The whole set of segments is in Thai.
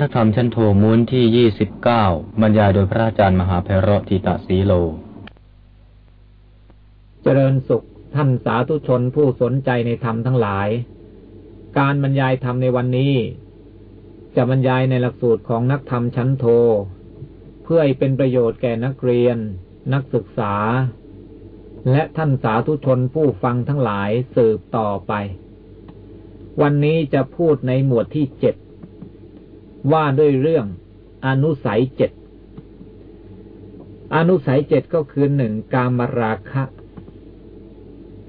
พระธรรมชั้นโทมูลที่ยี่สิบเก้าบรรยายโดยพระอาจารย์มหาเพระทิตาสีโล เจริญสุขท่านสาธุชนผู้สนใจในธรรมทั้งหลาย การบรรยายธรรมในวันนี้ จะบรรยายในหลักสูตรของนักธรรมชั้นโท เพื่อให้เป็นประโยชน์แก่นักเรียน นักศึกษา และท่านสาธุชนผู้ฟังทั้งหลายสืบต่อไป วันนี้จะพูดในหมวดที่เจ็ด ว่าด้วยเรื่องอนุสัยเจ็ด อนุสัยเจ็ดก็คือหนึ่งกามราคะ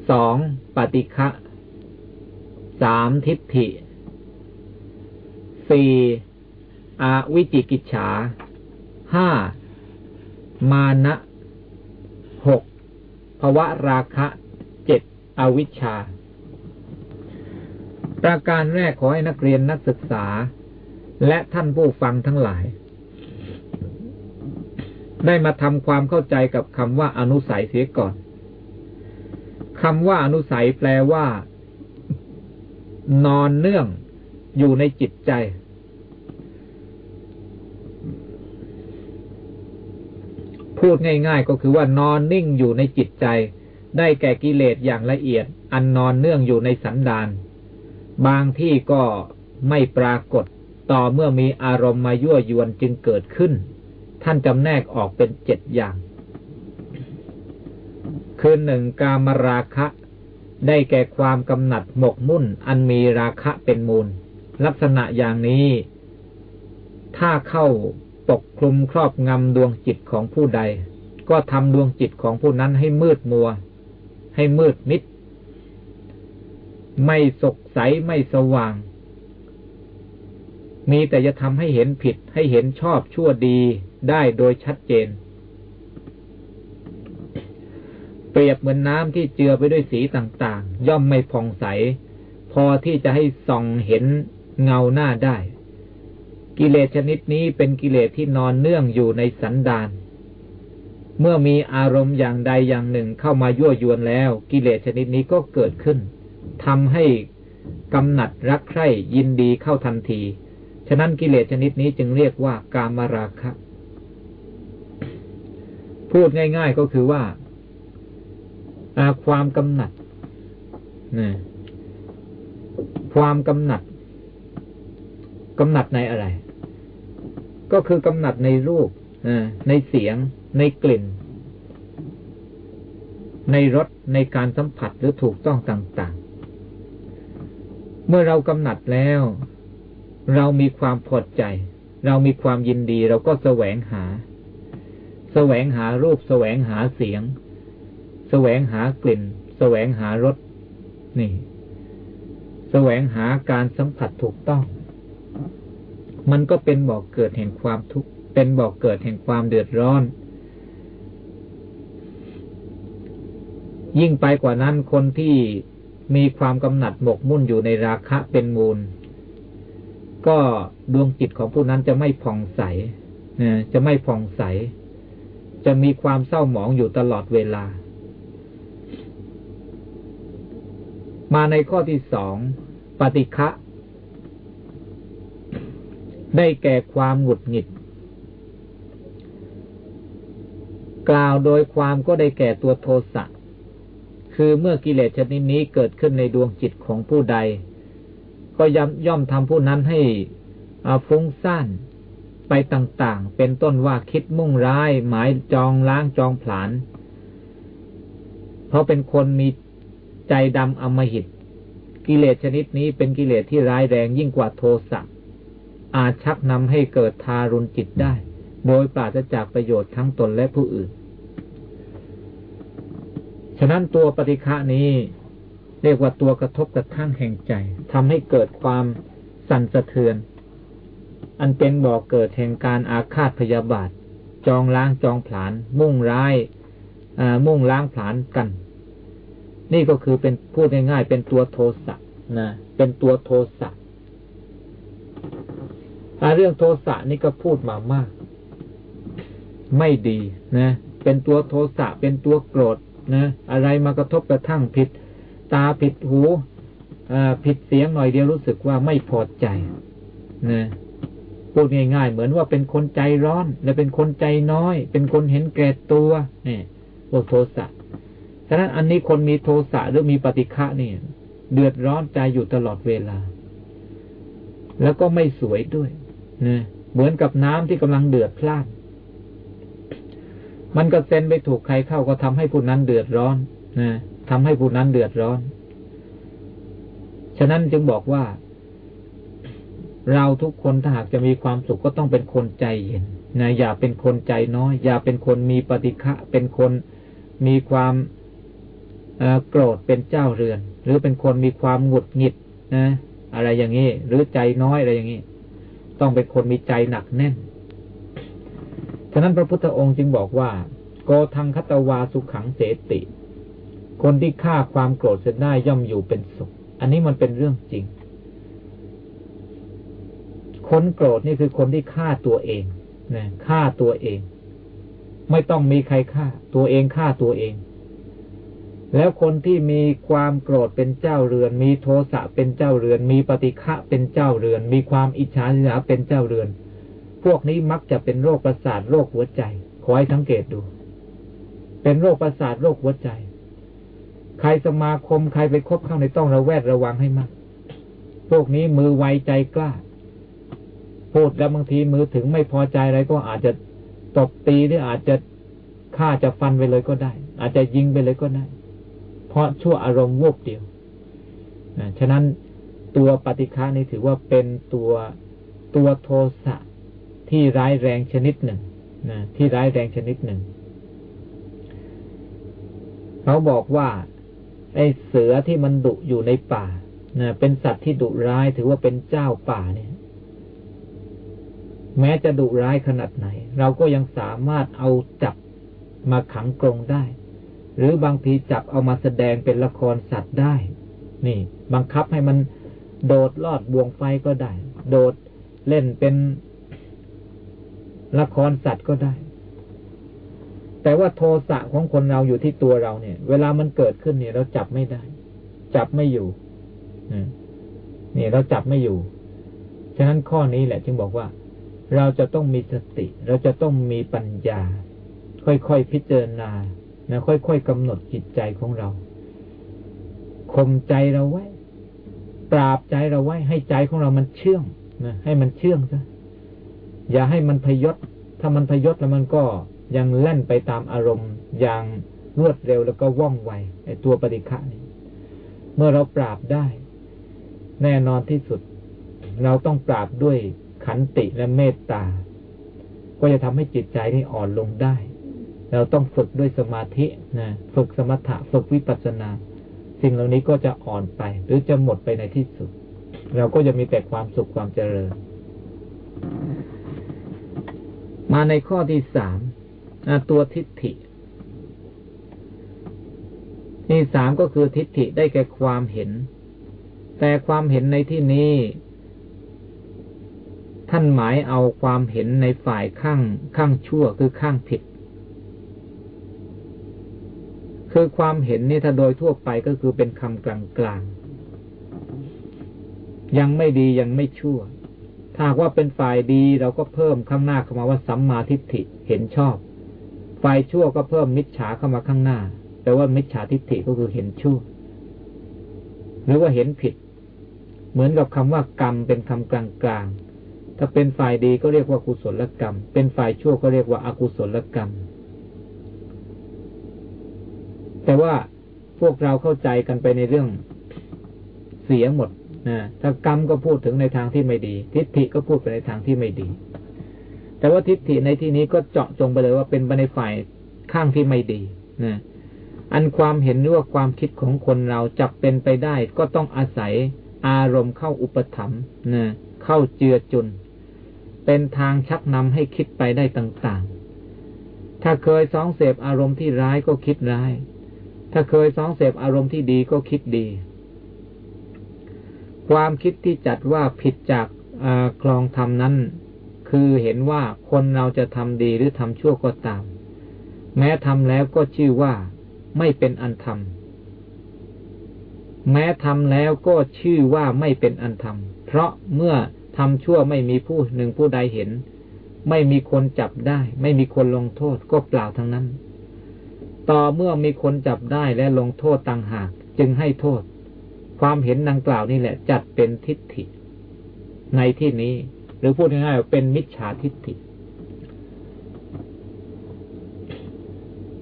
สองปฏิฆะสามทิฏฐิสี่อวิจิกิจฉาห้ามานะหกภวะราคะเจ็ดอวิชชา ประการแรกขอให้นักเรียนนักศึกษา และท่านผู้ฟังทั้งหลาย ได้มาทำความเข้าใจกับคำว่าอนุสัยเสียก่อนคำว่าอนุสัยแปลว่า นอนเนื่องอยู่ในจิตใจ พูดง่าย ๆ ก็คือว่านอนนิ่งอยู่ในจิตใจ ได้แก่กิเลสอย่างละเอียด อันนอนเนื่องอยู่ในสันดาน บางที่ก็ไม่ปรากฏ ต่อเมื่อมีอารมณ์มายั่วยวนจึงเกิดขึ้น ท่านจำแนกออกเป็นเจ็ดอย่าง คือหนึ่งกามราคะ ได้แก่ความกำหนัดหมกมุ่น อันมีราคะเป็นมูล ลักษณะอย่างนี้ ถ้าเข้าปกคลุมครอบงำดวงจิตของผู้ใด ก็ทำดวงจิตของผู้นั้นให้มืดมัว ให้มืดมิด ไม่สกใสไม่สว่าง มีแต่จะทำให้เห็นผิดให้เห็นชอบชั่วดีได้โดยชัดเจน เปรียบเหมือนน้ำที่เจือไปด้วยสีต่างๆ ย่อมไม่ผ่องใส พอที่จะให้ส่องเห็นเงาหน้าได้ กิเลสชนิดนี้เป็นกิเลสที่นอนเนื่องอยู่ในสันดานเมื่อมีอารมณ์อย่างใดอย่างหนึ่งเข้ามายั่วยวนแล้ว กิเลสชนิดนี้ก็เกิดขึ้นทำให้กำหนัดรักใคร่ยินดีเข้าทันที ฉะนั้นกิเลสชนิดนี้จึงเรียกว่ากามราคะ พูดง่าย ๆก็คือว่าอาความกำหนัดนะความกำหนัดกำหนัดในอะไร ก็คือกำหนัดในรูปในเสียง ในกลิ่น ในรสในการสัมผัสหรือถูกต้องต่าง ๆ เมื่อเรากำหนัดแล้ว เรามีความพอใจ เรามีความยินดีเราก็แสวงหา แสวงหารูป แสวงหาเสียง แสวงหากลิ่น แสวงหารสนี่ แสวงหาการสัมผัสถูกต้อง มันก็เป็นบอกเกิดแห่งความทุกข์เป็นบอกเกิดแห่งความเดือดร้อน ยิ่งไปกว่านั้นคนที่มีความกำหนัดหมกมุ่นอยู่ในราคะเป็นมูล ก็ดวงจิตของผู้นั้นจะไม่ผ่องใสนะจะไม่ผ่องใส จะมีความเศร้าหมองอยู่ตลอดเวลา มาในข้อที่สองปฏิฆะได้แก่ความหงุดหงิด กล่าวโดยความก็ได้แก่ตัวโทสะคือเมื่อกิเลสชนิดนี้เกิดขึ้นในดวงจิตของผู้ใด ก็ย่อมย่อมทำผู้นั้นให้ฟุ้งซ่านไปต่างๆ เป็นต้นว่าคิดมุ่งร้าย หมายจองล้างจองผลาญเพราะเป็นคนมีใจดำอมหิต กิเลสชนิดนี้เป็นกิเลสที่ร้ายแรงยิ่งกว่าโทสะอาจชักนำให้เกิดทารุณจิตได้ โดยปราศจากประโยชน์ทั้งตนและผู้อื่น ฉะนั้นตัวปฏิฆะนี้ เรียกว่าตัวกระทบกระทั่งแห่งใจทำให้เกิดความสั่นสะเทือน อันเป็นบอกเกิดแห่งการอาฆาตพยาบาท จองล้างจองผลาน มุ่งร้ายมุ่งล้างผลานกัน นี่ก็คือเป็นพูดง่ายๆเป็นตัวโทสะนะเป็นตัวโทสะเรื่องโทสะนี่ก็พูดมามาก ไม่ดีนะ เป็นตัวโทสะเป็นตัวโกรธนะ อะไรมากระทบกระทั่งผิด ตาผิดหูผิดเสียงหน่อยเดียวรู้สึกว่าไม่พอใจนะพูดง่ายๆ เหมือนว่าเป็นคนใจร้อน และเป็นคนใจน้อย เป็นคนเห็นแก่ตัวนี่พวกโทสะฉะนั้นอันนี้คนมีโทสะหรือมีปฏิฆะนี่เดือดร้อนใจอยู่ตลอดเวลา แล้วก็ไม่สวยด้วยนะเหมือนกับน้ำที่กำลังเดือดพล่านมันก็เซ็นไปถูกใครเข้าก็ทำให้ผู้นั้นเดือดร้อนนะ ทำให้ผู้นั้นเดือดร้อน ฉะนั้นจึงบอกว่า เราทุกคนถ้าหากจะมีความสุขก็ต้องเป็นคนใจเย็นนะอย่าเป็นคนใจน้อย อย่าเป็นคนมีปฏิฆะเป็นคนมีความโกรธเป็นเจ้าเรือน หรือเป็นคนมีความหงุดหงิดนะ อะไรอย่างนี้ หรือใจน้อยอะไรอย่างนี้ ต้องเป็นคนมีใจหนักแน่น ฉะนั้นพระพุทธองค์จึงบอกว่า โกทังคตวาสุขังเสติ คนที่ฆ่าความโกรธเสียได้ย่อมอยู่เป็นสุข อันนี้มันเป็นเรื่องจริง คนโกรธนี่คือคนที่ฆ่าตัวเองนะฆ่าตัวเอง ไม่ต้องมีใครฆ่า ตัวเองฆ่าตัวเอง แล้วคนที่มีความโกรธเป็นเจ้าเรือน มีโทสะเป็นเจ้าเรือน มีปฏิฆะเป็นเจ้าเรือน มีความอิจฉาริษยาเป็นเจ้าเรือน พวกนี้มักจะเป็นโรคประสาทโรคหัวใจ ขอให้สังเกตดู เป็นโรคประสาทโรคหัวใจ ใครสมาคมใครไปคบเข้าในต้องระแวดระวังให้มาก พวกนี้มือไวใจกล้า พูดแล้วบางทีมือถึงไม่พอใจอะไรก็อาจจะตบตีหรืออาจจะฆ่าจะฟันไปเลยก็ได้ อาจจะยิงไปเลยก็ได้ เพราะชั่วอารมณ์วูบเดียวนะฉะนั้นตัวปฏิฆานี้ถือว่าเป็นตัวตัวโทสะที่ร้ายแรงชนิดหนึ่งนะที่ร้ายแรงชนิดหนึ่ง เขาบอกว่า ไอ้เสือที่มันดุอยู่ในป่านะเป็นสัตว์ที่ดุร้ายถือว่าเป็นเจ้าป่าเนี่ย แม้จะดุร้ายขนาดไหน เราก็ยังสามารถเอาจับมาขังกรงได้ หรือบางทีจับเอามาแสดงเป็นละครสัตว์ได้ นี่ บังคับให้มันโดดลอดบวงไฟก็ได้ โดดเล่นเป็นละครสัตว์ก็ได้ แต่ว่าโทสะของคนเราอยู่ที่ตัวเราเนี่ย เวลามันเกิดขึ้นเนี่ย เราจับไม่ได้ จับไม่อยู่นี่เราจับไม่อยู่ ฉะนั้นข้อนี้แหละ จึงบอกว่า เราจะต้องมีสติ เราจะต้องมีปัญญา ค่อยๆพิจารณานะค่อยๆกำหนดจิตใจของเราข่มใจเราไว้ ปราบใจเราไว้ ให้ใจของเรามันเชื่องนะให้มันเชื่องซะอย่าให้มันพยศถ้ามันพยศแล้วมันก็ ยังแล่นไปตามอารมณ์อย่างรวดเร็วแล้วก็ว่องไวไอ้ตัวปฏิฆะนี่เมื่อเราปราบได้ แน่นอนที่สุด เราต้องปราบด้วยขันติและเมตตา ก็จะทำให้จิตใจนี่อ่อนลงได้ เราต้องฝึกด้วยสมาธินะฝึกสมถะฝึกวิปัสสนา สิ่งเหล่านี้ก็จะอ่อนไป หรือจะหมดไปในที่สุด เราก็จะมีแต่ความสุขความเจริญ มาในข้อที่สาม ตัวทิฏฐิที่สามก็คือทิฏฐิได้แก่ความเห็น แต่ความเห็นในที่นี้ ท่านหมายเอาความเห็นในฝ่ายข้างข้างชั่วคือข้างผิด คือความเห็นนี่ถ้าโดยทั่วไปก็คือเป็นคำกลางๆ ยังไม่ดียังไม่ชั่วถ้าว่าเป็นฝ่ายดีเราก็เพิ่มข้างหน้าเข้ามาว่าสัมมาทิฏฐิเห็นชอบ ฝ่ายชั่วก็เพิ่มมิจฉาเข้ามาข้างหน้าแต่ว่ามิจฉาทิฏฐิก็คือเห็นชั่ว หรือว่าเห็นผิด เหมือนกับคำว่ากรรมเป็นคำกลางๆถ้าเป็นฝ่ายดีก็เรียกว่ากุศลกรรม เป็นฝ่ายชั่วก็เรียกว่าอากุศลกรรม แต่ว่าพวกเราเข้าใจกันไปในเรื่องเสียหมดนะถ้ากรรมก็พูดถึงในทางที่ไม่ดี ทิฏฐิก็พูดไปในทางที่ไม่ดี แต่ว่าทิฏฐิในที่นี้ก็เจาะจงไปเลยว่าเป็นไปในฝ่ายข้างที่ไม่ดีนะอันความเห็นหรือว่าความคิดของคนเราจับเป็นไปได้ ก็ต้องอาศัยอารมณ์เข้าอุปถัมภ์นะเข้าเจือจุน เป็นทางชักนำให้คิดไปได้ต่างๆ ถ้าเคยสองเสพอารมณ์ที่ร้ายก็คิดร้าย ถ้าเคยสองเสพอารมณ์ที่ดีก็คิดดี ความคิดที่จัดว่าผิดจากคลองธรรมนั้น คือเห็นว่าคนเราจะทำดีหรือทำชั่วก็ตาม แม้ทำแล้วก็ชื่อว่าไม่เป็นอันทำแม้ทำแล้วก็ชื่อว่าไม่เป็นอันทำเพราะเมื่อทำชั่วไม่มีผู้หนึ่งผู้ใดเห็น ไม่มีคนจับได้ ไม่มีคนลงโทษก็เปล่าทั้งนั้น ต่อเมื่อมีคนจับได้และลงโทษต่างหาก จึงให้โทษ ความเห็นดังกล่าวนี่แหละจัดเป็นทิฏฐิ ในที่นี้ หรือพูดง่ายๆเป็นมิจฉาทิฏฐิ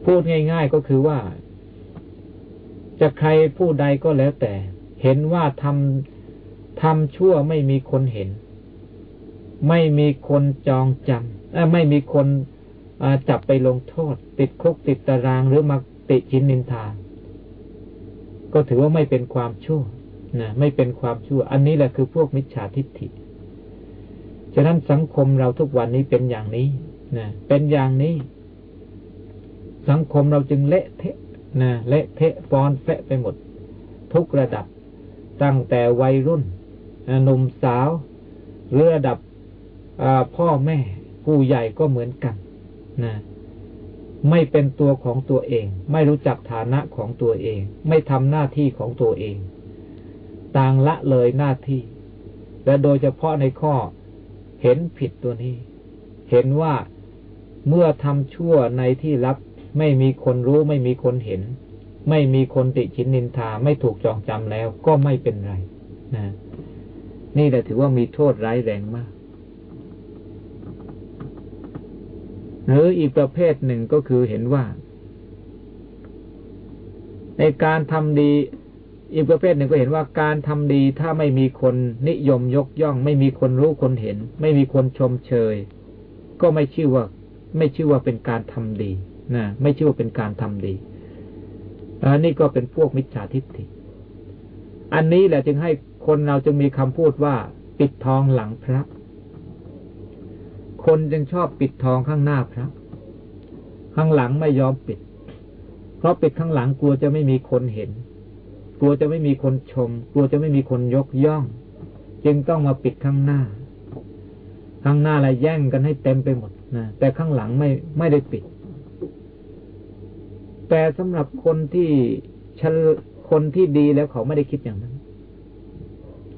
พูดง่าย ๆก็คือว่า จะใครผู้ใดก็แล้วแต่ เห็นว่าทำทำชั่วไม่มีคนเห็น ไม่มีคนจองจำไม่มีคนจับไปลงโทษ ติดคุกติดตารางหรือมาติชินนินทาก็ถือว่าไม่เป็นความชั่วนะไม่เป็นความชั่ว อันนี้แหละคือพวกมิจฉาทิฏฐิ ฉะนั้นสังคมเราทุกวันนี้เป็นอย่างนี้นะเป็นอย่างนี้ สังคมเราจึงเละเทะนะเละเทะฟอนแฟะไปหมด ทุกระดับ ตั้งแต่วัยรุ่นหนุ่มสาวหรือระดับพ่อแม่ผู้ใหญ่ก็เหมือนกันนะไม่เป็นตัวของตัวเอง ไม่รู้จักฐานะของตัวเอง ไม่ทำหน้าที่ของตัวเอง ต่างละเลยหน้าที่ และโดยเฉพาะในข้อ เห็นผิดตัวนี้ เห็นว่าเมื่อทำชั่วในที่ลับ ไม่มีคนรู้ไม่มีคนเห็น ไม่มีคนติชินนินทาไม่ถูกจองจำแล้วก็ไม่เป็นไรนะนี่แหละถือว่ามีโทษร้ายแรงมาก หรืออีกประเภทหนึ่งก็คือเห็นว่า ในการทำดี อีกประเภทหนึ่งก็เห็นว่าการทำดีถ้าไม่มีคนนิยมยกย่อง ไม่มีคนรู้คนเห็น ไม่มีคนชมเชย ก็ไม่ชื่อว่า ไม่ชื่อว่าเป็นการทำดีนะไม่ชื่อว่าเป็นการทำดีอันนี้ก็เป็นพวกมิจฉาทิฏฐิ อันนี้แหละจึงให้คนเราจึงมีคำพูดว่า ปิดทองหลังพระ คนจึงชอบปิดทองข้างหน้าพระ ข้างหลังไม่ยอมปิด เพราะปิดข้างหลังกลัวจะไม่มีคนเห็น ลัวจะไม่มีคนชม กลัวจะไม่มีคนยกย่อง จึงต้องมาปิดข้างหน้า ข้างหน้าอะไรแย่งกันให้เต็มไปหมดนะแต่ข้างหลังไม่ไม่ได้ปิด แต่สำหรับคนที่ชันคนที่ดีแล้วเขาไม่ได้คิดอย่างนั้น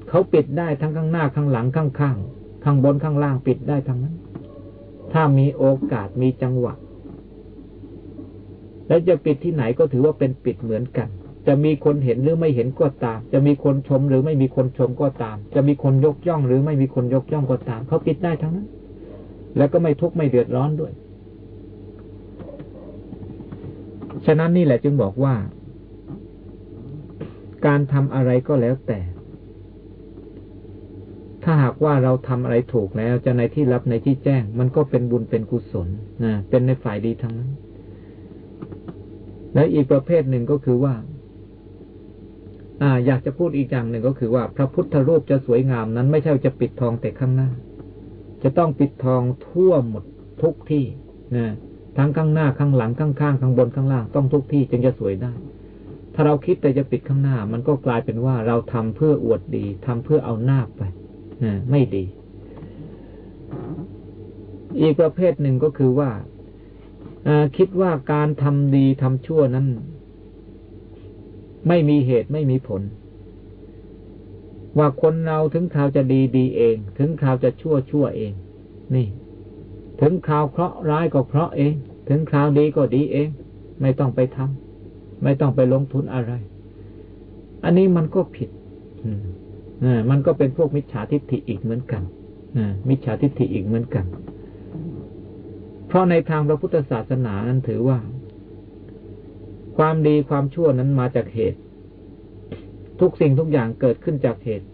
เขาปิดได้ทั้งข้างหน้าข้างหลังข้างข้างข้างบนข้างล่างปิดได้ทั้งนั้น ถ้ามีโอกาสมีจังหวะ แล้วจะปิดที่ไหนก็ถือว่าเป็นปิดเหมือนกัน จะมีคนเห็นหรือไม่เห็นก็ตาม จะมีคนชมหรือไม่มีคนชมก็ตาม จะมีคนยกย่องหรือไม่มีคนยกย่องก็ตาม เขาปิดได้ทั้งนั้น แล้วก็ไม่ทุกข์ไม่เดือดร้อนด้วย ฉะนั้นนี่แหละจึงบอกว่า การทำอะไรก็แล้วแต่ ถ้าหากว่าเราทำอะไรถูกแล้ว จะในที่รับในที่แจ้ง มันก็เป็นบุญเป็นกุศลนะเป็นในฝ่ายดีทั้งนั้นและอีกประเภทหนึ่งก็คือว่า อ่า อยากจะพูดอีกอย่างหนึ่งก็คือว่าพระพุทธรูปจะสวยงามนั้น ไม่ใช่จะปิดทองแต่ข้างหน้า จะต้องปิดทองทั่วหมดทุกที่นะทั้งข้างหน้าข้างหลังข้างข้างข้างบนข้างล่างต้องทุกที่จึงจะสวยได้ ถ้าเราคิดแต่จะปิดข้างหน้า มันก็กลายเป็นว่าเราทำเพื่ออวดดีทำเพื่อเอาหน้าไปนะไม่ดี อีกประเภทหนึ่งก็คือว่าคิดว่าการทำดีทำชั่วนั้น ไม่มีเหตุไม่มีผล ว่าคนเราถึงคราวจะดีดีเอง ถึงคราวจะชั่วชั่วเอง นี่ ถึงคราวเคราะห์ร้ายก็เคราะห์เอง ถึงคราวดีก็ดีเอง ไม่ต้องไปทำไม่ต้องไปลงทุนอะไร อันนี้มันก็ผิดอืมมันก็เป็นพวกมิจฉาทิฏฐิอีกเหมือนกันมิจฉาทิฏฐิอีกเหมือนกัน เพราะในทางพระพุทธศาสนานั้นถือว่า ความดีความชั่วนั้นมาจากเหตุ ทุกสิ่งทุกอย่างเกิดขึ้นจากเหตุ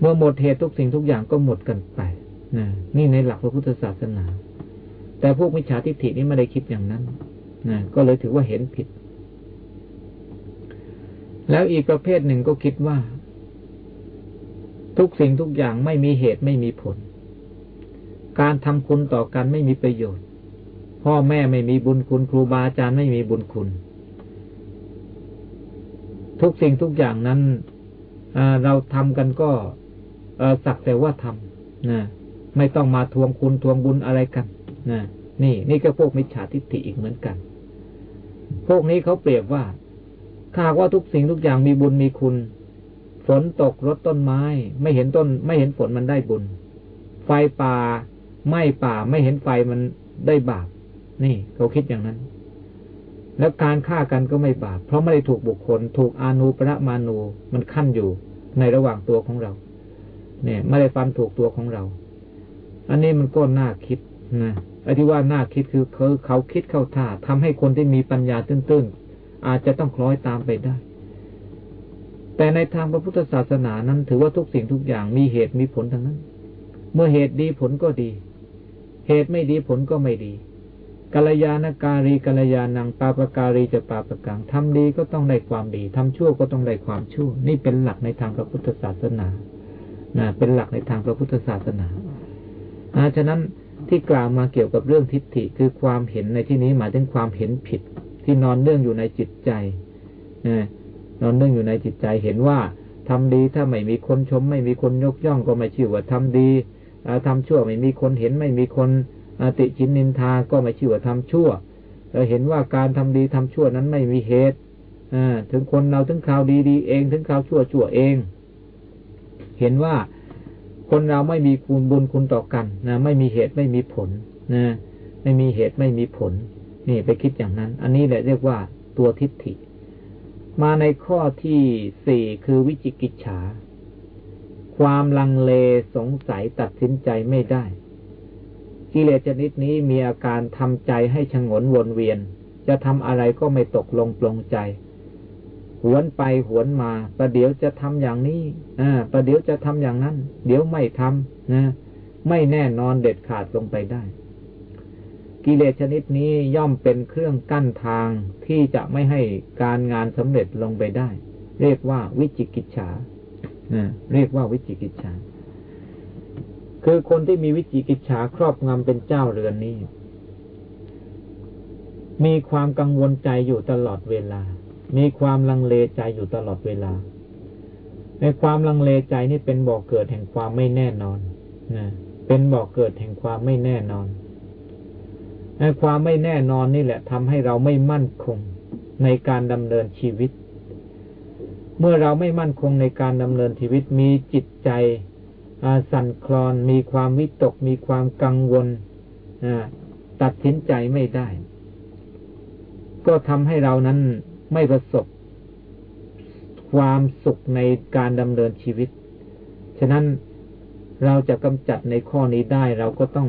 เมื่อหมดเหตุทุกสิ่งทุกอย่างก็หมดกันไปนี่ในหลักพระพุทธศาสนา แต่พวกมิจฉาทิฏฐินี้ไม่ได้คิดอย่างนั้นก็เลยถือว่าเห็นผิด แล้วอีกประเภทหนึ่งก็คิดว่า ทุกสิ่งทุกอย่างไม่มีเหตุไม่มีผล การทำคุณต่อกันไม่มีประโยชน์ พ่อแม่ไม่มีบุญคุณครูบาอาจารย์ไม่มีบุญคุณ ทุกสิ่งทุกอย่างนั้นเราทำกันก็สักแต่ว่าทำนะไม่ต้องมาทวงคุณทวงบุญอะไรกันนะนี่ นี่ก็พวกมิจฉาทิฏฐิอีกเหมือนกัน พวกนี้เขาเปรียบว่าถ้าว่าทุกสิ่งทุกอย่างมีบุญมีคุณ ฝนตกรดต้นไม้ ไม่เห็นต้น ไม่เห็นฝนมันได้บุญ ไฟป่าไหม้ป่าไม่เห็นไฟมันได้บาป นี่เขาคิดอย่างนั้น แล้วการฆ่ากันก็ไม่บาปเพราะไม่ได้ถูกบุคคล ถูกอานูประมาณูมันขั้นอยู่ในระหว่างตัวของเรา เนี่ยไม่ได้ฟันถูกตัวของเรา อันนี้มันก็น่าคิดนะไอ้ที่ว่าน่าคิดคือเขาเขาคิดเข้าท่าทำให้คนที่มีปัญญาตื้นๆอาจจะต้องคล้อยตามไปได้ แต่ในทางพระพุทธศาสนานั้น ถือว่าทุกสิ่งทุกอย่างมีเหตุมีผลทั้งนั้น เมื่อเหตุดีผลก็ดี เหตุไม่ดีผลก็ไม่ดี กัลยาณการีกัลยาณังปาปการีจะปาปกังทำดีก็ต้องได้ความดีทำชั่วก็ต้องได้ความชั่ว นี่เป็นหลักในทางพระพุทธศาสนานะเป็นหลักในทางพระพุทธศาสนาอาฉะนั้นที่กล่าวมาเกี่ยวกับเรื่องทิฏฐิคือความเห็นในที่นี้หมายถึงความเห็นผิด ที่นอนเนื่องอยู่ในจิตใจนอนเนื่องอยู่ในจิตใจเห็นว่าทำดีถ้าไม่มีคนชม ไม่มีคนยกย่องก็ไม่ชื่อว่าทำดีทำชั่วไม่มีคนเห็นไม่มีคน อติจินนินทาก็ไม่ชื่อว่าทำชั่ว เราเห็นว่าการทำดีทำชั่วนั้นไม่มีเหตุถึงคนเราถึงข่าวดีดีเองถึงข่าวชั่วชั่วเอง เห็นว่าคนเราไม่มีคุณบุญคุณต่อกันนะไม่มีเหตุไม่มีผลนะไม่มีเหตุไม่มีผล นี่ไปคิดอย่างนั้น อันนี้แหละเรียกว่าตัวทิฏฐิ มาในข้อที่สี่คือวิจิกิจฉา ความลังเลสงสัยตัดสินใจไม่ได้ กิเลสชนิดนี้มีอาการทำใจให้ชงนวนเวียน จะทำอะไรก็ไม่ตกลงปลงใจ หวนไปหวนมา ประเดี๋ยวจะทำอย่างนี้อ่าประเดี๋ยวจะทำอย่างนั้น เดี๋ยวไม่ทำนะไม่แน่นอนเด็ดขาดลงไปได้ กิเลสชนิดนี้ย่อมเป็นเครื่องกั้นทางที่จะไม่ให้การงานสำเร็จลงไปได้ เรียกว่าวิจิกิจฉาเรียกว่าวิจิกิจฉา คือคนที่มีวิจิกิจฉาครอบงำเป็นเจ้าเรือนนี้ มีความกังวลใจอยู่ตลอดเวลา มีความลังเลใจอยู่ตลอดเวลา ในความลังเลใจนี่เป็นบ่อกเกิดแห่งความไม่แน่นอนนะเป็นบ่อกเกิดแห่งความไม่แน่นอนความไม่แน่นอนนี่แหละทำให้เราไม่มั่นคงในการดำเนินชีวิต เมื่อเราไม่มั่นคงในการดำเนินชีวิตมีจิตใจ สั่นคลอนมีความวิตกมีความกังวลตัดสินใจไม่ได้ ก็ทำให้เรานั้นไม่ประสบ ความสุขในการดำเนินชีวิต ฉะนั้นเราจะกำจัดในข้อนี้ได้เราก็ต้อง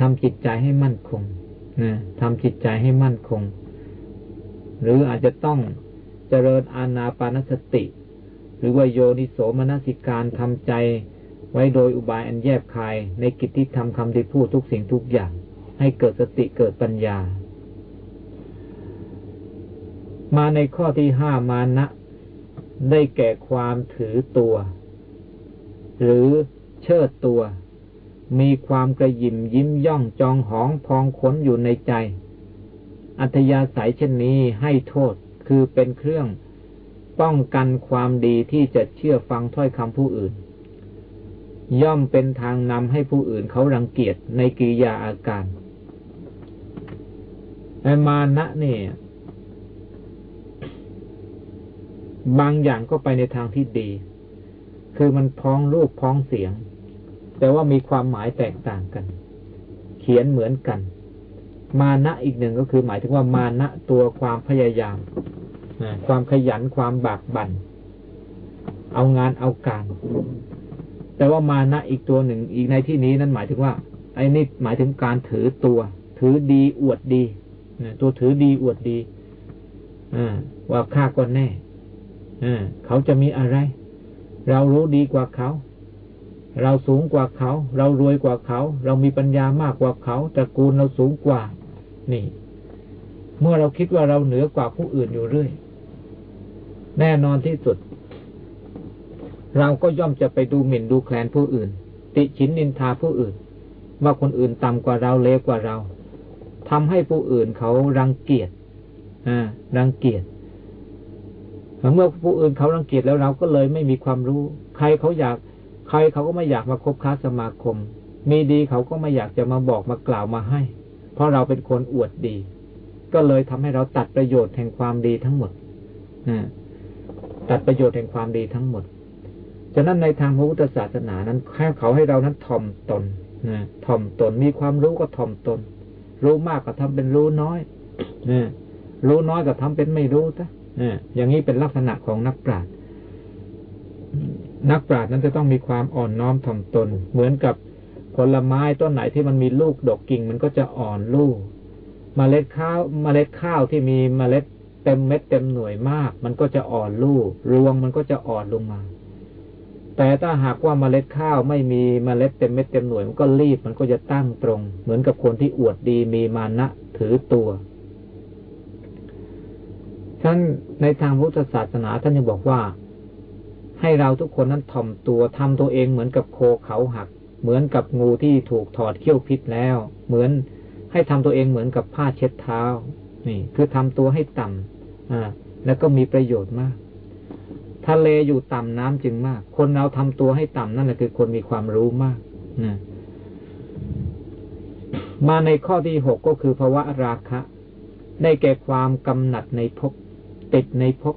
ทำจิตใจให้มั่นคงนะทำจิตใจให้มั่นคง หรืออาจจะต้องเจริญอาณาปานสติ หรือว่าโยนิโสมนสิการทำใจ ไว้โดยอุบายอันแยบคาย ในกิจที่ทำคำที่พูดทุกสิ่งทุกอย่าง ให้เกิดสติเกิดปัญญา มาในข้อที่ห้ามานะ ได้แก่ความถือตัว หรือเชิดตัว มีความกระยิมยิ้มย่องจองหองพองขนอยู่ในใจ อัธยาศัยเช่นนี้ให้โทษคือเป็นเครื่อง ป้องกันความดีที่จะเชื่อฟังถ้อยคำผู้อื่น ย่อมเป็นทางนำให้ผู้อื่นเขารังเกียจในกิริยาอาการไอมานะเนี่ย บางอย่างก็ไปในทางที่ดี คือมันพ้องรูปพ้องเสียง แต่ว่ามีความหมายแตกต่างกัน เขียนเหมือนกัน มานะอีกหนึ่งก็คือหมายถึงว่ามานะตัวความพยายาม ความขยันความบากบัน่น เอางานเอาการ แต่ว่ามานะอีกตัวหนึ่งอีกในที่นี้นั้นหมายถึงว่า ไอ้นี่หมายถึงการถือตัว ถือดีอวดดีตัวถือดีอวดดีว่าข้าก็แน่เขาจะมีอะไร เรารู้ดีกว่าเขา เราสูงกว่าเขา เรารวยกว่าเขา เรามีปัญญามากกว่าเขาตระกูลเราสูงกว่า นี่ เมื่อเราคิดว่าเราเหนือกว่าผู้อื่นอยู่เรื่อย แน่นอนที่สุด เราก็ย่อมจะไปดูหมิ่นดูแคลนผู้อื่น ติชินนินทาผู้อื่น ว่าคนอื่นต่ำกว่าเราเลวกว่าเราทำให้ผู้อื่นเขารังเกียจอ่ารังเกียจเมื่อผู้อื่นเขารังเกียจแล้วเราก็เลยไม่มีความรู้ ใครเขาอยาก ใครเขาก็ไม่อยากมาคบค้าสมาคม มีดีเขาก็ไม่อยากจะมาบอกมากล่าวมาให้ เพราะเราเป็นคนอวดดี ก็เลยทำให้เราตัดประโยชน์แห่งความดีทั้งหมดนะตัดประโยชน์แห่งความดีทั้งหมด ฉะนั้นในทางพระพุทธศาสนานั้นแค่เขาให้เรานั้นถ่อมตนนะถ่อมตน มีความรู้ก็ถ่อมตน รู้มากก็ทำเป็นรู้น้อยนะรู้น้อยก็ทำเป็นไม่รู้ซะนะอย่างนี้เป็นลักษณะของนักปราชญ์ นักปราชญ์นั้นจะต้องมีความอ่อนน้อมถ่อมตน เหมือนกับผลไม้ต้นไหนที่มันมีลูกดกกิ่ง มันก็จะอ่อนลูก มเมล็ดข้าวมเมล็ดข้าวที่มีมเมล็ดเต็มเม็ดเต็มหน่วยมาก มันก็จะอ่อนลูกรวงมันก็จะอ่อนลงมา แต่ถ้าหากว่าเมล็ดข้าวไม่มีเมล็ดเต็มเม็ดเต็มหน่วยมันก็ลีบมันก็จะตั้งตรง เหมือนกับคนที่อวดดีมีมานะถือตัวท่านในทางพุทธศาสนาท่านยังบอกว่า ให้เราทุกคนนั้นถ่อมตัวทำตัวเองเหมือนกับโคเขาหัก เหมือนกับงูที่ถูกถอดเขี้ยวพิษแล้ว เหมือน ให้ทำตัวเองเหมือนกับผ้าเช็ดเท้า นี่ คือทำตัวให้ต่ำอ่า แล้วก็มีประโยชน์มาก ทะเลอยู่ต่ำน้ำจึงมาก คนเราทำตัวให้ต่ำนั่นแหละคือคนมีความรู้มากนะมาในข้อที่หกก็คือภาวะราคะ ได้แก่ความกำหนัดในภพติดในภพ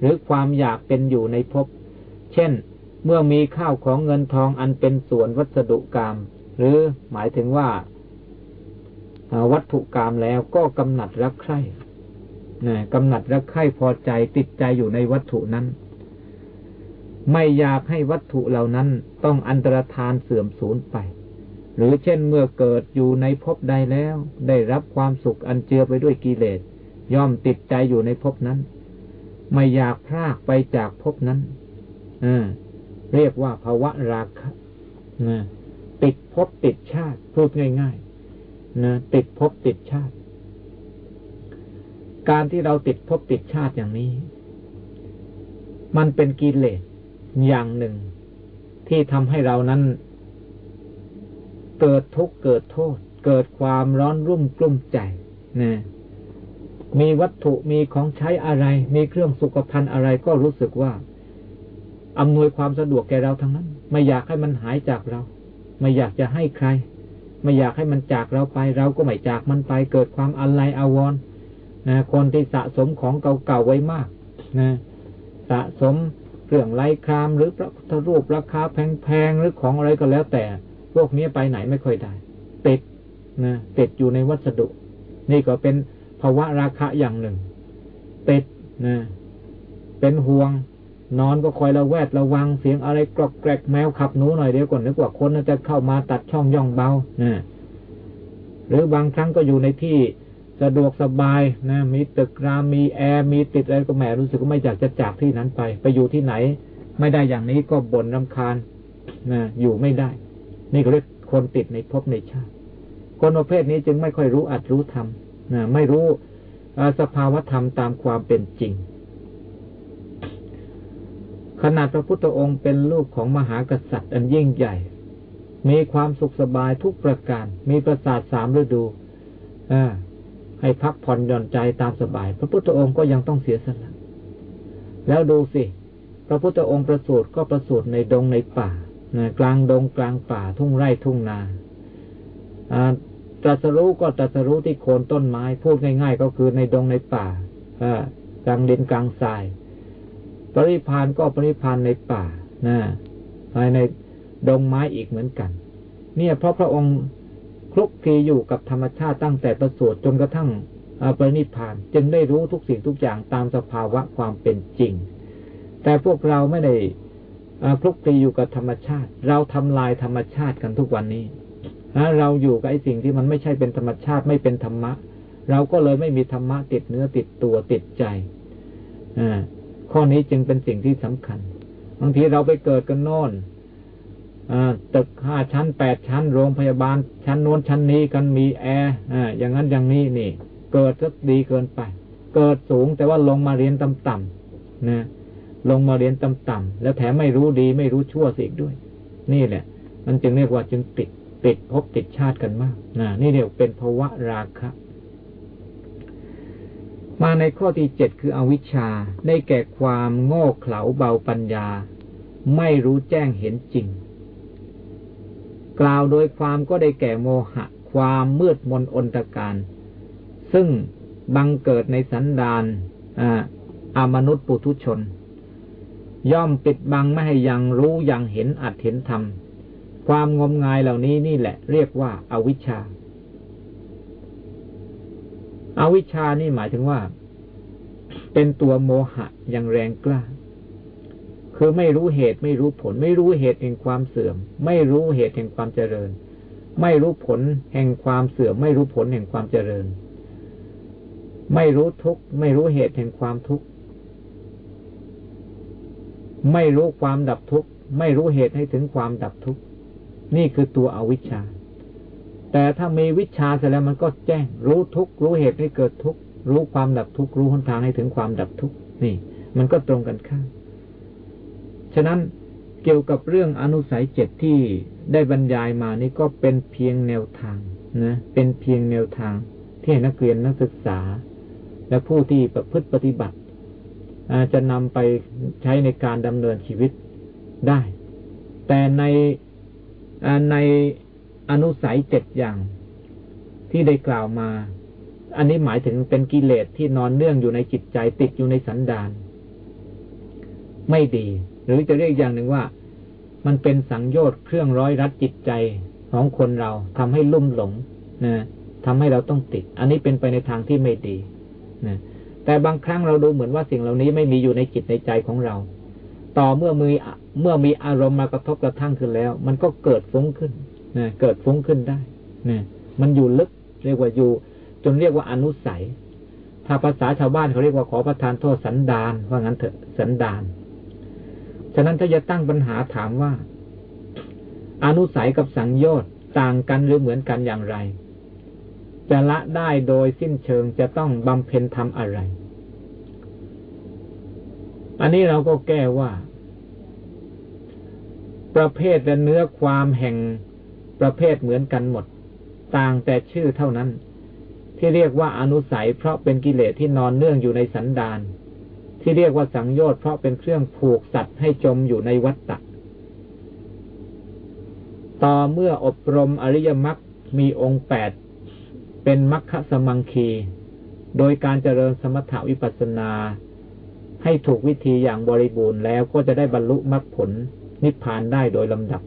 หรือความอยากเป็นอยู่ในภพเช่น เมื่อมีข้าวของเงินทองอันเป็นส่วนวัสดุกรรม หรือหมายถึงว่า วัตถุกรรมแล้วก็กำหนัดรักใคร่กำหนัดรักใคร่พอใจติดใจอยู่ในวัตถุนั้น ไม่อยากให้วัตถุเหล่านั้นต้องอันตรธานเสื่อมสูญไป หรือเช่นเมื่อเกิดอยู่ในภพใดแล้ว ได้รับความสุขอันเจือไปด้วยกิเลสย่อมติดใจอยู่ในภพนั้น ไม่อยากพรากไปจากภพนั้นเรียกว่าภาวะราคะติดภพติดชาติพูดง่าย นะติดภพติดชาติ การที่เราติดภพติดชาติอย่างนี้ มันเป็นกิเลสอย่างหนึ่ง ที่ทำให้เรานั้น เกิดทุกข์เกิดโทษ เกิดความร้อนรุ่มกลุ้มใจนะมีวัตถุมีของใช้อะไร มีเครื่องสุขภัณฑ์อะไรก็รู้สึกว่าอำนวยความสะดวกแก่เราทั้งนั้น ไม่อยากให้มันหายจากเรา ไม่อยากจะให้ใคร ไม่อยากให้มันจากเราไป เราก็ไม่จากมันไปเกิดความอะไรอาวรนะคนที่สะสมของเก่าๆไว้มากนะสะสมเครื่องไร้ครามหรือพระพุทธรูปราคาแพงๆหรือของอะไรก็แล้วแต่ พวกนี้ไปไหนไม่ค่อยได้ติดนะติดอยู่ในวัสดุ นี่ก็เป็นภาวะราคะอย่างหนึ่งติดนะเป็นห่วง นอนก็คอยระแวดระวังเสียงอะไรกรอกแกรกแมวขับหนูหน่อยเดียวก่อนนึกว่าคนจะเข้ามาตัดช่องย่องเบานะหรือบางครั้งก็อยู่ในที่สะดวกสบายนะ มีตึกรามมีแอร์มีติดอะไรก็แหมรู้สึกว่าไม่อยากจะจากที่นั้นไป ไปอยู่ที่ไหน ไม่ได้อย่างนี้ก็บ่นรำคาญนะอยู่ไม่ได้ นี่ก็เรียกคนติดในภพในชาติ คนประเภทนี้จึงไม่ค่อยรู้อัดรู้ทำนะไม่รู้สภาวธรรมตามความเป็นจริง ขนาดพระพุทธองค์เป็นลูกของมหากษัตริย์อันยิ่งใหญ่ มีความสุขสบายทุกประการ มีประสาทสามฤดูให้พักผ่อนหย่อนใจตามสบาย พระพุทธองค์ก็ยังต้องเสียสละแล้วดูสิ พระพุทธองค์ประสูติก็ประสูติในดงในป่า กลางดงกลางป่าทุ่งไร่ทุ่งนาตรัสรู้ก็ตรัสรู้ที่โคนต้นไม้ พูดง่าย ๆ ก็คือในดงในป่ากลางดินกลางทราย ปริพานก็ปริพานในป่านะภายในดงไม้อีกเหมือนกัน เนี่ยเพราะพระองค์คลุกคลีอยู่กับธรรมชาติตั้งแต่ประสูติจนกระทั่งปรินิพานจึงได้รู้ทุกสิ่งทุกอย่างตามสภาวะความเป็นจริง แต่พวกเราไม่ได้คลุกคลีอยู่กับธรรมชาติ เราทำลายธรรมชาติกันทุกวันนี้เราอยู่กับไอ้สิ่งที่มันไม่ใช่เป็นธรรมชาติไม่เป็นธรรมะ เราก็เลยไม่มีธรรมะติดเนื้อติดตัวติดใจอ่า ข้อนี้จึงเป็นสิ่งที่สำคัญ บางทีเราไปเกิดกันโน่นตึกห้าชั้นแปดชั้น โรงพยาบาล ชั้นโน้นชั้นนี้กันมีแอร์อย่างนั้นอย่างนี้นี่ เกิดก็ดีเกินไป เกิดสูงแต่ว่าลงมาเรียนต่ำๆนะลงมาเรียนต่ำๆแล้วแถมไม่รู้ดีไม่รู้ชั่วสิกด้วย นี่แหละ มันจึงเรียกว่าจึงติดติดพบติดชาติกันมากนะนี่เรียกเป็นภาวะราคะ มาในข้อที่เจ็ดคืออวิชชา ได้แก่ความโง่เขลาเบาปัญญา ไม่รู้แจ้งเห็นจริง กล่าวโดยความก็ได้แก่โมหะ ความมืดมนอนตการซึ่งบังเกิดในสันดานอามนุษย์ปุถุชน ย่อมปิดบังไม่ให้ยังรู้ยังเห็นอัดเห็นธรรม ความงมงายเหล่านี้นี่แหละเรียกว่าอาวิชชา อาวิชชานี่หมายถึงว่า เป็นตัวโมหะอย่างแรงกล้า คือไม่รู้เหตุไม่รู้ผล ไม่รู้เหตุแห่งความเสื่อม ไม่รู้เหตุแห่งความเจริญ ไม่รู้ผลแห่งความเสื่อม ไม่รู้ผลแห่งความเจริญ ไม่รู้ทุกข์ไม่รู้เหตุแห่งความทุกข์ไม่รู้ความดับทุกข์ไม่รู้เหตุให้ถึงความดับทุกข์นี่คือตัวอวิชชา แต่ถ้ามีวิชาเสร็จแล้วมันก็แจ้ง รู้ทุกรู้เหตุให้เกิดทุกรู้ความดับทุกรู้หนทางให้ถึงความดับทุกนี่ มันก็ตรงกันข้ามฉะนั้นเกี่ยวกับเรื่องอนุสัยเจ็ดที่ได้บรรยายมานี่ก็เป็นเพียงแนวทางนะเป็นเพียงแนวทางที่นักเรียนนักศึกษา และผู้ที่ประพฤติปฏิบัติจะนำไปใช้ในการดำเนินชีวิตได้ แต่ในใน อนุสัยเจ็ดอย่าง ที่ได้กล่าวมา อันนี้หมายถึงเป็นกิเลสที่นอนเนื่องอยู่ในจิตใจติดอยู่ในสันดาน ไม่ดี หรือจะเรียกอย่างหนึ่งว่า มันเป็นสังโยชน์เครื่องร้อยรัดจิตใจของคนเราทำให้ลุ่มหลงนะทำให้เราต้องติด อันนี้เป็นไปในทางที่ไม่ดีนะแต่บางครั้งเราดูเหมือนว่าสิ่งเหล่านี้ไม่มีอยู่ในจิตในใจของเรา ต่อเมื่อมีเมื่อมีอารมณ์มากระทบกระทั่งขึ้นแล้ว มันก็เกิดฟุ้งขึ้น นะเกิดฟุ้งขึ้นได้นะมันอยู่ลึกเรียกว่าอยู่ จนเรียกว่าอนุสัย ถ้าภาษาชาวบ้านเขาเรียกว่าขอประทานโทษสันดานว่างั้นเถอะสันดาน ฉะนั้นถ้าจะตั้งปัญหาถามว่า อนุสัยกับสังโยชน์ต่างกันหรือเหมือนกันอย่างไร จะละได้โดยสิ้นเชิงจะต้องบำเพ็ญทำอะไร อันนี้เราก็แก้ว่า ประเภทและเนื้อความแห่ง ประเภทเหมือนกันหมด ต่างแต่ชื่อเท่านั้น ที่เรียกว่าอนุสัยเพราะเป็นกิเลสที่นอนเนื่องอยู่ในสันดานที่เรียกว่าสังโยชน์เพราะเป็นเครื่องผูกสัตว์ให้จมอยู่ในวัฏฏะต่อเมื่ออบรมอริยมรรคมีองค์แปดเป็นมัคคสมังคี โดยการเจริญสมถาวิปัสนา ให้ถูกวิธีอย่างบริบูรณ์แล้วก็จะได้บรรลุมรรคผลนิพพานได้โดยลำดับ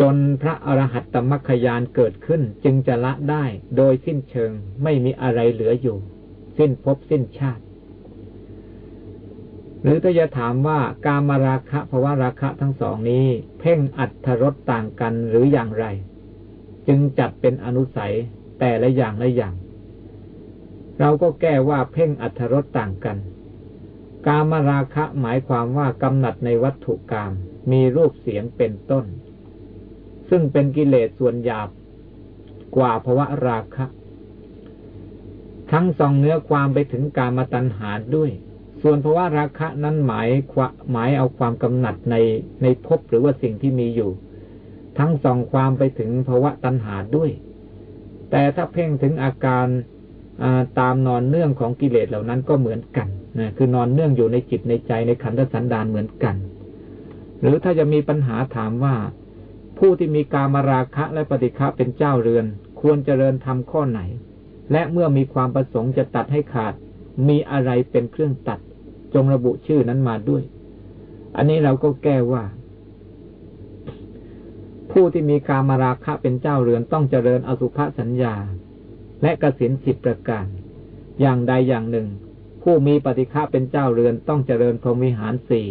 จนพระอรหัตตมรรคยานเกิดขึ้นจึงจะละได้โดยสิ้นเชิงไม่มีอะไรเหลืออยู่ สิ้นภพสิ้นชาติ หรือถ้าจะถามว่าการมาราคะภาวะราคะทั้งสองนี้ เพ่งอัตรสต่างกันหรืออย่างไร จึงจัดเป็นอนุสัยแต่ละอย่างละอย่าง เราก็แก้ว่าเพ่งอัธรสต่างกัน กามราคะหมายความว่ากำหนัดในวัตถุกรรมมีรูปเสียงเป็นต้น ซึ่งเป็นกิเลสส่วนหยาบกว่าภวะราคะ ทั้งสองเนื้อความไปถึงการมาตัญหาด้วย ส่วนภวะราคะนั้นหมายหมายเอาความกำหนัดในในภพหรือว่าสิ่งที่มีอยู่ ทั้งสองความไปถึงภาวะตัณหาด้วย แต่ถ้าเพ่งถึงอาการตามนอนเนื่องของกิเลสเหล่านั้นก็เหมือนกันนะคือนอนเนื่องอยู่ในจิตในใจในขันธสันดานเหมือนกัน หรือถ้าจะมีปัญหาถามว่า ผู้ที่มีกามาราคะและปฏิฆะเป็นเจ้าเรือน ควรเจริญทำข้อไหน และเมื่อมีความประสงค์จะตัดให้ขาด มีอะไรเป็นเครื่องตัด จงระบุชื่อนั้นมาด้วย อันนี้เราก็แก้ว่า ผู้ที่มีการมาราคะเป็นเจ้าเรือนต้องเจริญอสุภสัญญา และกสินสิบประการ อย่างใดอย่างหนึ่ง ผู้มีปฏิฆะเป็นเจ้าเรือนต้องเจริญพรหมวิหารสี่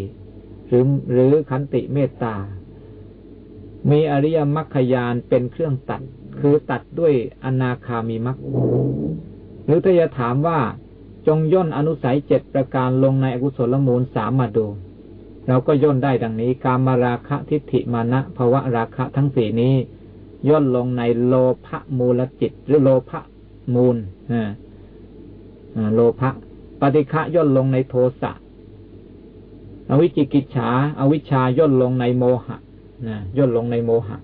หรือหรือขันติเมตตา มีอริยมรรคยานเป็นเครื่องตัด คือตัดด้วยอนาคามีมรรคหรือถ้าจะถามว่าจงย่นอนุสัยเจ็ดประการลงในอกุศลมูลสามมาดู เราก็ย่นได้ดังนี้ การมาราคะทิฏฐิมานะภาวะราคะทั้งสี่นี้ ย่นลงในโลภมูลจิต หรือโลภมูลโลภะปฏิฆะย่นลงในโทสะอวิจิกิจฉาอาวิชาย่นลงในโมหะ ย่นลงในโมหะ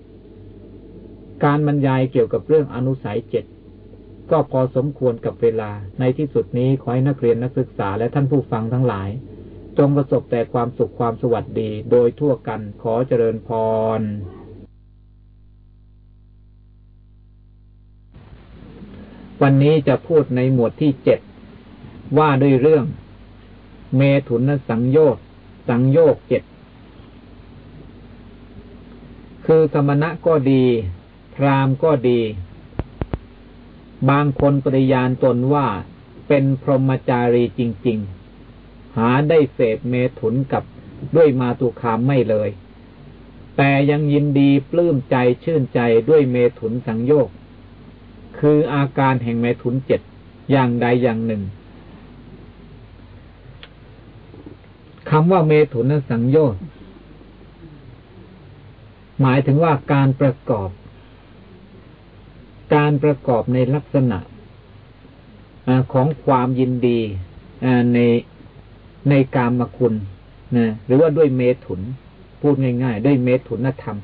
การบรรยายเกี่ยวกับเรื่องอนุสัยเจ็ดก็พอสมควรกับเวลา ในที่สุดนี้ขอให้นักเรียนนักศึกษาและท่านผู้ฟังทั้งหลาย จงประสบแต่ความสุขความสวัสดีโดยทั่วกันขอเจริญพร วันนี้จะพูดในหมวดที่เจ็ดว่าด้วยเรื่อง เมถุนสังโยชสังโยกเจ็ด คือสมณะก็ดี พรามก็ดี บางคนปริยานตนว่าเป็นพรหมจารีจริง ๆ หาได้เสพเมถุนกับด้วยมาตุคามไม่เลย แต่ยังยินดีปลื้มใจชื่นใจด้วยเมถุนสังโยก คืออาการแห่งเมถุนเจ็ดอย่างใดอย่างหนึ่งคำว่าเมถุนสังโยชน์ หมายถึงว่าการประกอบ การประกอบในลักษณะของความยินดีในในกามคุณนะหรือว่าด้วยเมถุน พูดง่ายๆ ด้วยเมถุนธรรม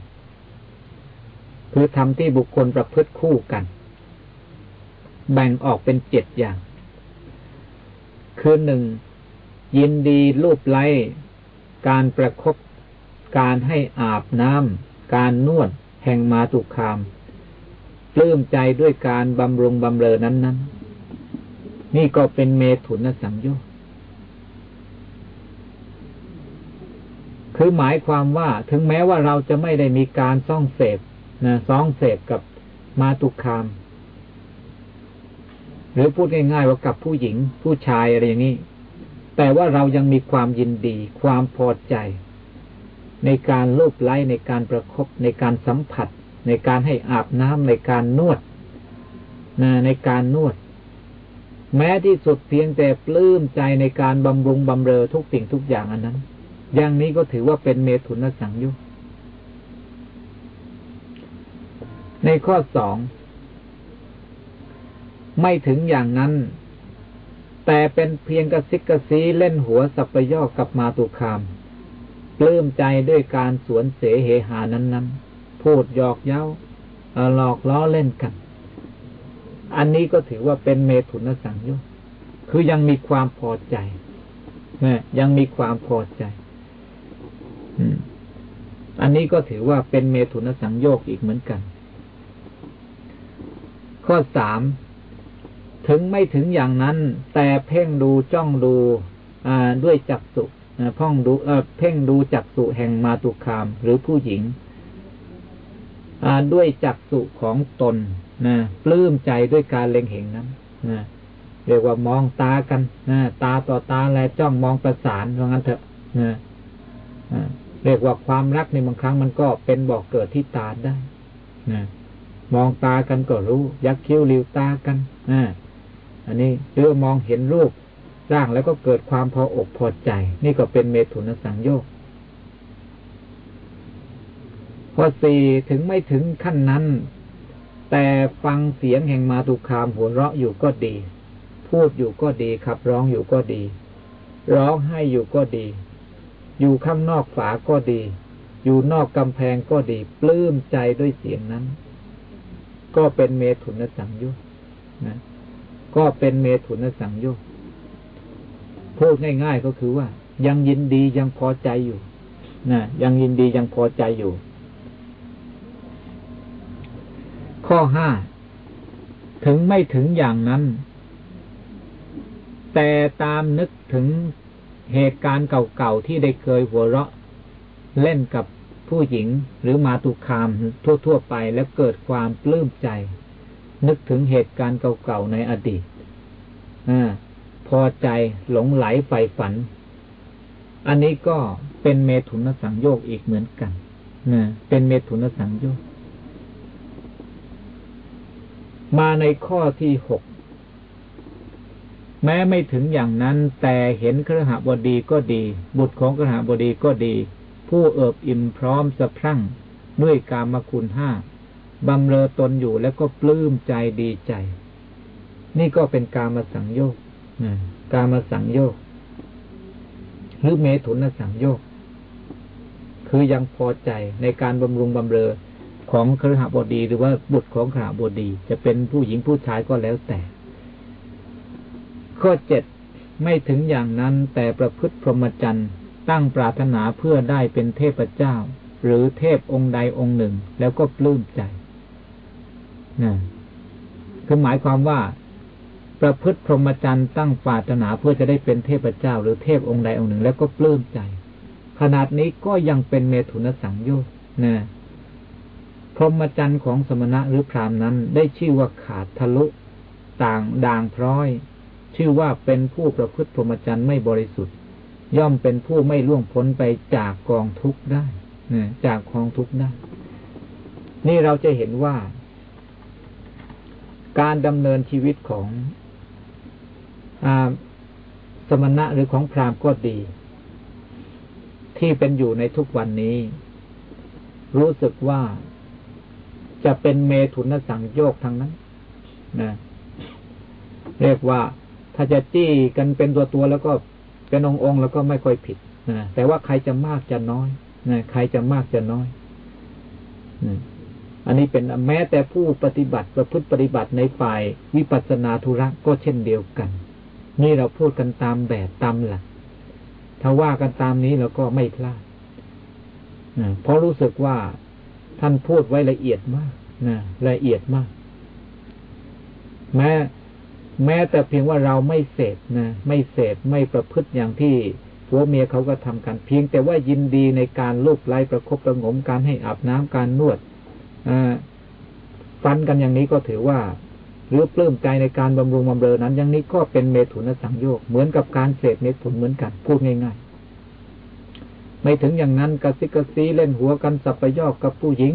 คือธรรมที่บุคคลประพฤติคู่กัน แบ่งออกเป็นเจ็ดอย่าง คือหนึ่งยินดีรูปไล้การประครบการให้อาบน้ำ การนวดแห่งมาตุคามปลื้มใจด้วยการบำรุงบำเรอนั้นๆนี่ก็เป็นเมถุนสังโยชน์คือหมายความว่าถึงแม้ว่าเราจะไม่ได้มีการซ่องเสพนะซ่องเสพกับมาตุคาม หรือพูดง่ายๆว่ากับผู้หญิงผู้ชายอะไรอย่างนี้ แต่ว่าเรายังมีความยินดี ความพอใจ ในการลูบไล้ในการประครบในการสัมผัส ในการให้อาบน้ำในการนวดในการนวด แม้ที่สุดเพียงแต่ปลื้มใจในการบำรุงบำเรอทุกสิ่งทุกอย่างอันนั้น อย่างนี้ก็ถือว่าเป็นเมถุนสังยุในข้อสอง ไม่ถึงอย่างนั้น แต่เป็นเพียงกระซิกกระซีเล่นหัวสัปยอกกับมาตุคาม ปลื้มใจด้วยการสวนเสเหหานั้นๆพูดหยอกเย้าหลอกล้อเล่นกัน อันนี้ก็ถือว่าเป็นเมถุนสังโยชน์คือยังมีความพอใจยังมีความพอใจอันนี้ก็ถือว่าเป็นเมถุนสังโยชน์อีกเหมือนกัน ข้อสามถึงไม่ถึงอย่างนั้น แต่เพ่งดูจ้องดูด้วยจักสุ พ่องดูเพ่งดูจักสุแห่งมาตุคาม หรือผู้หญิงด้วยจักสุของตนนะปลื้มใจด้วยการเล็งเห็นนั้นนะเรียกว่ามองตากันนะตาต่อตาและจ้องมองประสานเพราะงั้นเถอะนะเรียกว่าความรักในบางครั้งมันก็เป็นบอกเกิดที่ตาได้นะมองตากันก็รู้ ยักคิ้วริวตากันอ่าอันนี้หรือมองเห็นรูป สร่างแล้วก็เกิดความพออกพอใจ นี่ก็เป็นเมถุนสังโยกข้อสี่ถึงไม่ถึงขั้นนั้น แต่ฟังเสียงแห่งมาตุคามหัวเราะอยู่ก็ดี พูดอยู่ก็ดีขับร้องอยู่ก็ดี ร้องให้อยู่ก็ดี อยู่ข้างนอกฝาก็ดี อยู่นอกกำแพงก็ดี ปลื้มใจด้วยเสียงนั้น ก็เป็นเมถุนสังโยุนะ ก็เป็นเมถุนสังโยชน์ พูดง่าย ๆ ก็คือว่า ยังยินดียังพอใจอยู่นะยังยินดียังพอใจอยู่ ข้อห้าถึงไม่ถึงอย่างนั้น แต่ตามนึกถึงเหตุการณ์เก่าๆที่ได้เคยหัวเราะ เล่นกับผู้หญิงหรือมาตุคามทั่วๆไปแล้วเกิดความปลื้มใจ นึกถึงเหตุการณ์เก่าๆในอดีตอ พอใจหลงไหลใฝ่ฝัน อันนี้ก็เป็นเมถุนสังโยกอีกเหมือนกันนะเป็นเมถุนสังโยกมาในข้อที่หกแม้ไม่ถึงอย่างนั้น แต่เห็นครหบดีก็ดี บุตรของครหบดีก็ดี ผู้เอิบอิ่มพร้อมสะพรั่งด้วยกามคุณห้าบำเรอตนอยู่แล้วก็ปลื้มใจดีใจ นี่ก็เป็นการมาสังโยก การมาสังโยกหรือเมถุนสังโยกคือยังพอใจในการบำรุงบำเรอของครหบดีหรือว่าบุตรของครหบดี จะเป็นผู้หญิงผู้ชายก็แล้วแต่ ข้อเจ็ดไม่ถึงอย่างนั้นแต่ประพฤติพรหมจรรย์ตั้งปรารถนาเพื่อได้เป็นเทพเจ้า หรือเทพองค์ใดองค์หนึ่ง แล้วก็ปลื้มใจนะคือหมายความว่า ประพฤติพรหมจรรย์ตั้งปรารถนาเพื่อจะได้เป็นเทพเจ้า หรือเทพองค์ใดองค์หนึ่ง แล้วก็ปลื้มใจ ขนาดนี้ก็ยังเป็นเมถุนสังโยชน์นะพรหมจรรย์ของสมณะหรือพรามนั้น ได้ชื่อว่าขาดทะลุ ต่างด่างพร้อย ชื่อว่าเป็นผู้ประพฤติพรหมจรรย์ไม่บริสุทธิ์ ย่อมเป็นผู้ไม่ล่วงพ้นไปจากกองทุกข์ได้นะจากกองทุกข์ได้ นี่เราจะเห็นว่า การดำเนินชีวิตของ สมณะหรือของพราหมณ์ก็ดี ที่เป็นอยู่ในทุกวันนี้ รู้สึกว่าจะเป็นเมถุนสังโยกทั้งนั้นนะเรียกว่าถ้าจะจี้กันเป็นตัวตัวแล้วก็เป็นองค์องแล้วก็ไม่ค่อยผิดนะแต่ว่าใครจะมากจะน้อยนะใครจะมากจะน้อยนะอันนี้เป็นแม้แต่ผู้ปฏิบัติประพฤติปฏิบัติในฝ่ายวิปัสสนาธุระก็เช่นเดียวกัน นี่เราพูดกันตามแบบตามหลักถ้าว่ากันตามนี้เราก็ไม่พลาดเพราะรู้สึกว่าท่านพูดไว้ละเอียดมากนะละเอียดมาก แม้แม้แต่เพียงว่าเราไม่เสพนะไม่เสพไม่ประพฤติอย่างที่ผัวเมียเขาก็ทำกันเพียง แต่ว่ายินดีในการลูบไล้ประคบประงมการให้อาบน้ำการนวดฟันกันอย่างนี้ก็ถือว่า หรือปลื้มใจในการบำรุงบำเรอนั้น อย่างนี้ก็เป็นเมถุนสังโยกเหมือนกับการเสพเมถุนเหมือนกันพูดง่ายๆ ไม่ถึงอย่างนั้นกระซิกระซีเล่นหัวกันสับปยอกกับผู้หญิง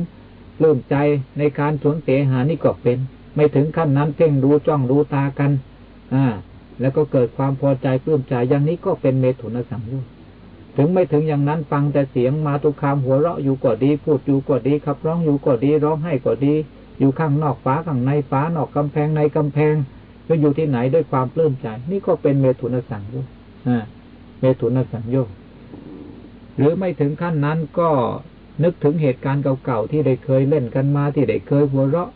ปลื้มใจในการสวนเสหานี่ก็เป็น ไม่ถึงขั้นนั้นเพ่งดูจ้องดูตากัน อ่า แล้วก็เกิดความพอใจปลื้มใจอย่างนี้ก็เป็นเมถุนสังโยชน์ถึงไม่ถึงอย่างนั้นฟังแต่เสียงมาตุคามหัวเราะอยู่ก็ดี พูดอยู่ก็ดีขับร้องอยู่ก็ดีร้องให้ก็ดี อยู่ข้างนอกฟ้าข้างในฟ้านอกกำแพงในกำแพงก็อยู่ที่ไหนด้วยความปลื้มใจ นี่ก็เป็นเมถุนสังโยชน์เมถุนสังโยชน์หรือไม่ถึงขั้นนั้นก็นึกถึงเหตุการณ์เก่าๆที่ได้เคยเล่นกันมาที่ได้เคยหัวเราะ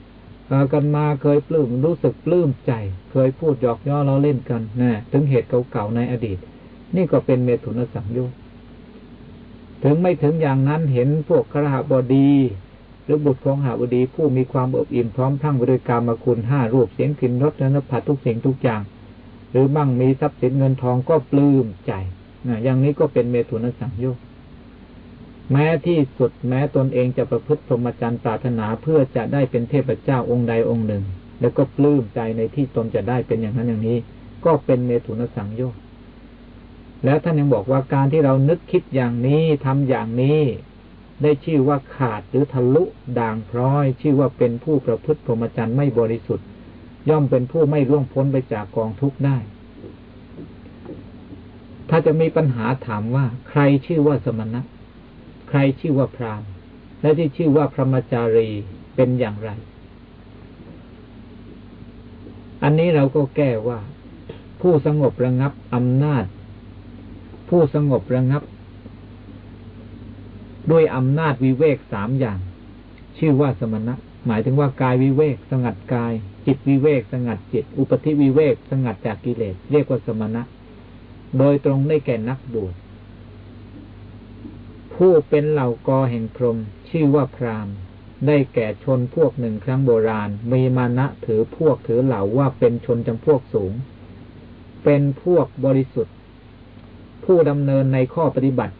กันมาเคยปลื้มรู้สึกปลื้มใจ เคยพูดหยอกย่อเราเล่นกันนะถึงเหตุเก่าๆในอดีต นี่ก็เป็นเมตุนสังโยชน์ถึงไม่ถึงอย่างนั้นเห็นพวกครหบดี รือบุตรของหาบดีผู้มีความอบอิ่มพร้อมทั้งบริการมาคุณห้ารูปเสียงกลิ่นรสและนผัดทุกสิ่งทุกอย่าง หรือมั่งมีทรัพย์สินเงินทองก็ปลื้มใจนะอย่างนี้ก็เป็นเมตุนสังโยชน์แม้ที่สุดแม้ตนเองจะประพฤติพรหมจรรย์ปรารถนาเพื่อจะได้เป็นเทพเจ้าองค์ใดองค์หนึ่ง แล้วก็ปลื้มใจในที่ตนจะได้เป็นอย่างนั้นอย่างนี้ ก็เป็นเมตุนสังโยชน์แล้วท่านยังบอกว่าการที่เรานึกคิดอย่างนี้ทำอย่างนี้ ได้ชื่อว่าขาดหรือทะลุด่างพร้อย ชื่อว่าเป็นผู้ประพฤติพรหมจรรย์ไม่บริสุทธิ์ ย่อมเป็นผู้ไม่ล่วงพ้นไปจากกองทุกข์ได้ ถ้าจะมีปัญหาถามว่า ใครชื่อว่าสมณะ ใครชื่อว่าพรามและที่ชื่อว่าพระมจารีเป็นอย่างไร อันนี้เราก็แก้ว่า ผู้สงบระงับอำนาจ ผู้สงบระงับ ด้วยอำนาจวิเวกสามอย่าง ชื่อว่าสมณะ หมายถึงว่ากายวิเวกสงัดกาย จิตวิเวกสงัดจิต อุปธิวิเวกสงัดจากกิเลสเรียกว่าสมณะ โดยตรงได้แก่นักบวชผู้เป็นเหล่ากอแห่งพรหมชื่อว่าพรามได้แก่ชนพวกหนึ่งครั้งโบราณ มีมานะถือพวกถือเหล่าว่าเป็นชนจำพวกสูง เป็นพวกบริสุทธิ์ ผู้ดำเนินในข้อปฏิบัติ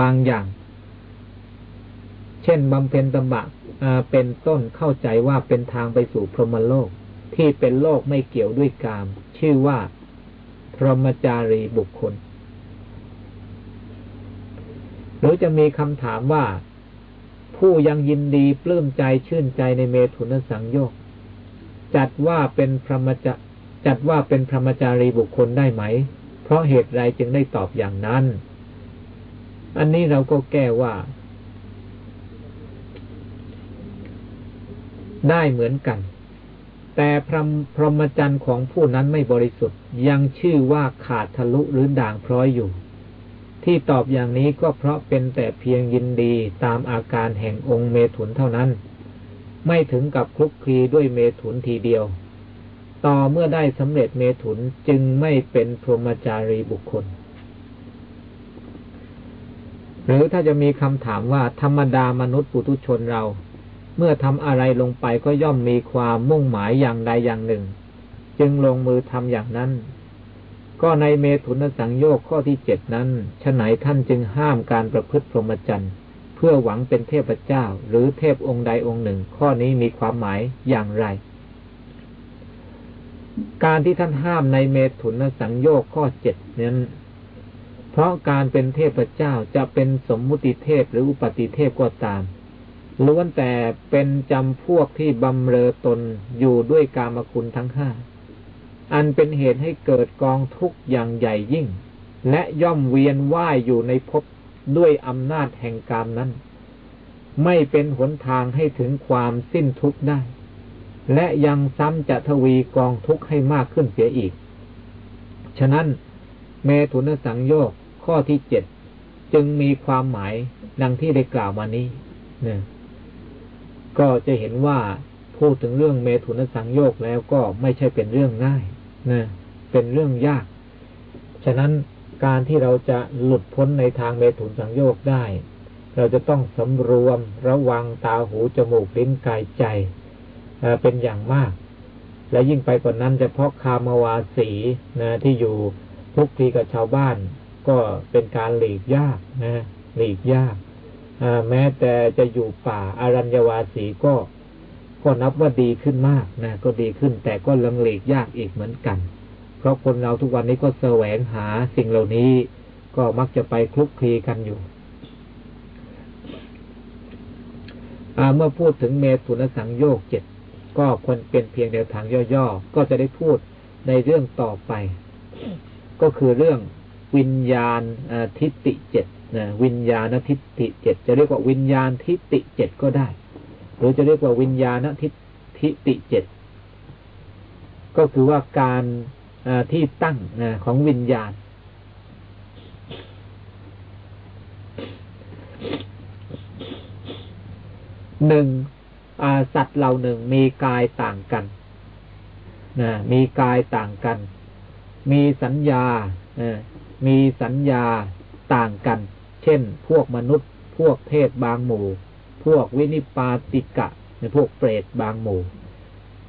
บางอย่าง เช่นบำเพ็ญตบะเป็นต้นเข้าใจว่าเป็นทางไปสู่พรหมโลก ที่เป็นโลกไม่เกี่ยวด้วยกาม ชื่อว่า พรหมจารีบุคคล หรือจะมีคำถามว่า ผู้ยังยินดีปลื้มใจชื่นใจในเมถุนสังโยกจัดว่าเป็นพระมจจัดว่าเป็นพระมจารีบุคคลได้ไหม เพราะเหตุไรจึงได้ตอบอย่างนั้น อันนี้เราก็แก้ว่า ได้เหมือนกัน แต่พรพรหมจรรย์ของผู้นั้นไม่บริสุทธิ์ ยังชื่อว่าขาดทะลุหรือด่างพร้อยอยู่ ที่ตอบอย่างนี้ก็เพราะเป็นแต่เพียงยินดีตามอาการแห่งองค์เมถุนเท่านั้น ไม่ถึงกับคลุกคลีด้วยเมถุนทีเดียว ต่อเมื่อได้สำเร็จเมถุนจึงไม่เป็นพรหมจารีบุคคล หรือถ้าจะมีคำถามว่าธรรมดามนุษย์ปุถุชนเรา เมื่อทำอะไรลงไปก็ย่อมมีความมุ่งหมายอย่างใดอย่างหนึ่ง จึงลงมือทำอย่างนั้น ก็ในเมถุนสังโยคข้อที่เจ็ดนั้นฉไหนท่านจึงห้ามการประพฤติพรหมจรรย์เพื่อหวังเป็นเทพเจ้า หรือเทพองค์ใดองค์หนึ่ง ข้อนี้มีความหมายอย่างไร การที่ท่านห้ามในเมถุนสังโยคข้อเจ็ดนั้น เพราะการเป็นเทพเจ้าจะเป็นสมมุติเทพหรืออุปติเทพก็ตามล้วนแต่เป็นจำพวกที่บำเรอตนอยู่ด้วยกามคุณทั้งห้า อันเป็นเหตุให้เกิดกองทุกข์อย่างใหญ่ยิ่ง และย่อมเวียนว่ายอยู่ในภพด้วยอำนาจแห่งกามนั้น ไม่เป็นหนทางให้ถึงความสิ้นทุกข์ได้ และยังซ้ำจะทวีกองทุกข์ให้มากขึ้นเสียอีก ฉะนั้น เมถุนสังโยค ข้อที่เจ็ดจึงมีความหมายดังที่ได้กล่าวมานี้เนี่ยก็จะเห็นว่าพูดถึงเรื่องเมถุนสังโยกแล้วก็ไม่ใช่เป็นเรื่องง่ายนะเป็นเรื่องยาก ฉะนั้นการที่เราจะหลุดพ้นในทางเมถุนสังโยกได้ เราจะต้องสำรวมระวังตาหูจมูกลิ้นกายใจเป็นอย่างมาก และยิ่งไปกว่านั้นจะเพาะคามาวาสีนะที่อยู่ทุกทีกับชาวบ้าน ก็เป็นการหลีกยากนะหลีกยากแม้แต่จะอยู่ป่าอารัญญวาสีก็ก็นับว่าดีขึ้นมากนะก็ดีขึ้น แต่ก็ลังเลกยากอีกเหมือนกัน เพราะคนเราทุกวันนี้ก็แสวงหาสิ่งเหล่านี้ ก็มักจะไปคลุกคลีกันอยู่เมื่อพูดถึงเมตุนสังโยกเจ็ดก็คนเป็นเพียงแนวทางย่อๆ ก็จะได้พูดในเรื่องต่อไป ก็คือเรื่อง วิญญาณทิฏฐิเจ็ดนะวิญญาณทิฏฐิเจ็ดจะเรียกว่าวิญญาณทิฏฐิเจ็ดก็ได้ หรือจะเรียกว่าวิญญาณทิฏฐิเจ็ดก็คือว่าการที่ตั้งของวิญญาณ หนึ่งสัตว์เหล่าหนึ่งมีกายต่างกันนะมีกายต่างกัน มีสัญญา มีสัญญาต่างกัน เช่น พวกมนุษย์ พวกเทพบางหมู่ พวกวินิปาติกะในพวกเปรตบางหมู่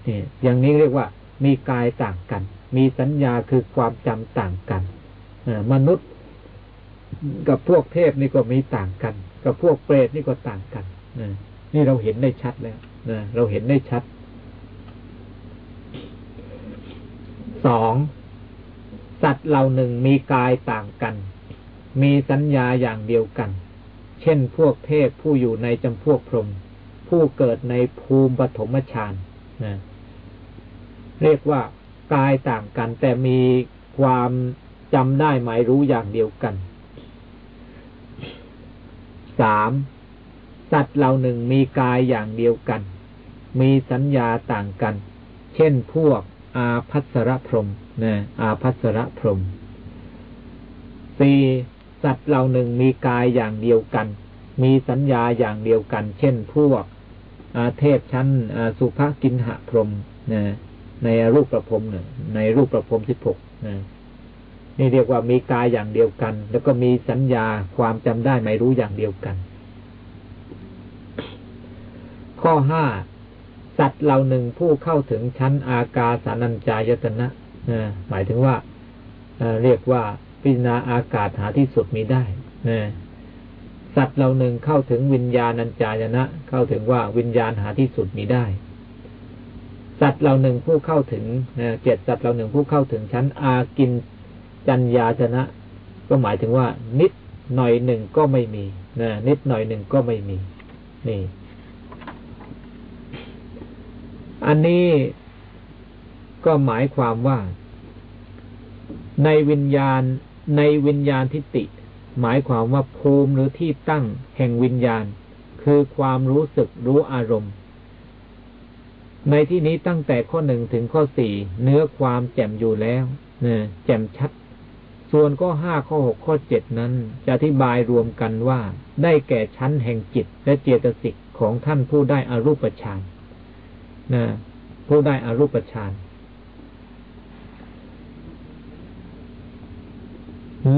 นี่อย่างนี้เรียกว่า มีกายต่างกัน มีสัญญาคือความจำต่างกันมนุษย์กับพวกเทพนี่ก็มีต่างกัน กับพวกเปรตนี่ก็ต่างกันนี่เราเห็นได้ชัดแล้วนะเราเห็นได้ชัดสอง สัตว์เหล่าหนึ่งมีกายต่างกัน มีสัญญาอย่างเดียวกัน เช่นพวกเทพผู้อยู่ในจำพวกพรหมผู้เกิดในภูมิปฐมฌานนะเรียกว่ากายต่างกัน แต่มีความจำได้หมายรู้อย่างเดียวกันสามสัตว์เหล่าหนึ่งมีกายอย่างเดียวกัน มีสัญญาต่างกัน เช่นพวกอาพัสรพรม นะอาพัสรพรมสี่สัตว์เหล่าหนึ่งมีกายอย่างเดียวกัน มีสัญญาอย่างเดียวกัน เช่นพวกอาเทพชั้นสุภกินหะพรมนะในรูปประพรมในรูปประพรมสิบหกนี่เรียกว่ามีกายอย่างเดียวกัน แล้วก็มีสัญญาความจำได้ไม่รู้อย่างเดียวกัน ข้อห้าสัตว์เหล่าหนึ่งผู้เข้าถึงชั้นอากาสานัญจายตนะ หมายถึงว่าเรียกว่าพิจารณาอากาศหาที่สุดมีได้นะสัตว์เหล่าหนึ่งเข้าถึงวิญญาณัญจายนะ เข้าถึงว่าวิญญาณหาที่สุดมีได้ สัตว์เหล่าหนึ่งผู้เข้าถึงเจ็ดสัตว์เหล่าหนึ่งผู้เข้าถึงชั้นอากินจัญญาชนะ ก็หมายถึงว่า นิดหน่อยหนึ่งก็ไม่มีนะนิดหน่อยหนึ่งก็ไม่มี นี่ อันนี้ ก็หมายความว่า ในวิญญาณในวิญญาณทิฏฐิหมายความว่าภูมิหรือที่ตั้งแห่งวิญญาณ คือความรู้สึกรู้อารมณ์ ในที่นี้ตั้งแต่ข้อหนึ่งถึงข้อสี่เนื้อความแจ่มอยู่แล้วเนี่ยแจ่มชัด ส่วนข้อห้าข้อหกข้อเจ็ดนั้น จะอธิบายรวมกันว่า ได้แก่ชั้นแห่งจิตและเจตสิกของท่านผู้ได้อารูปฌานนะผู้ได้อารูปฌาน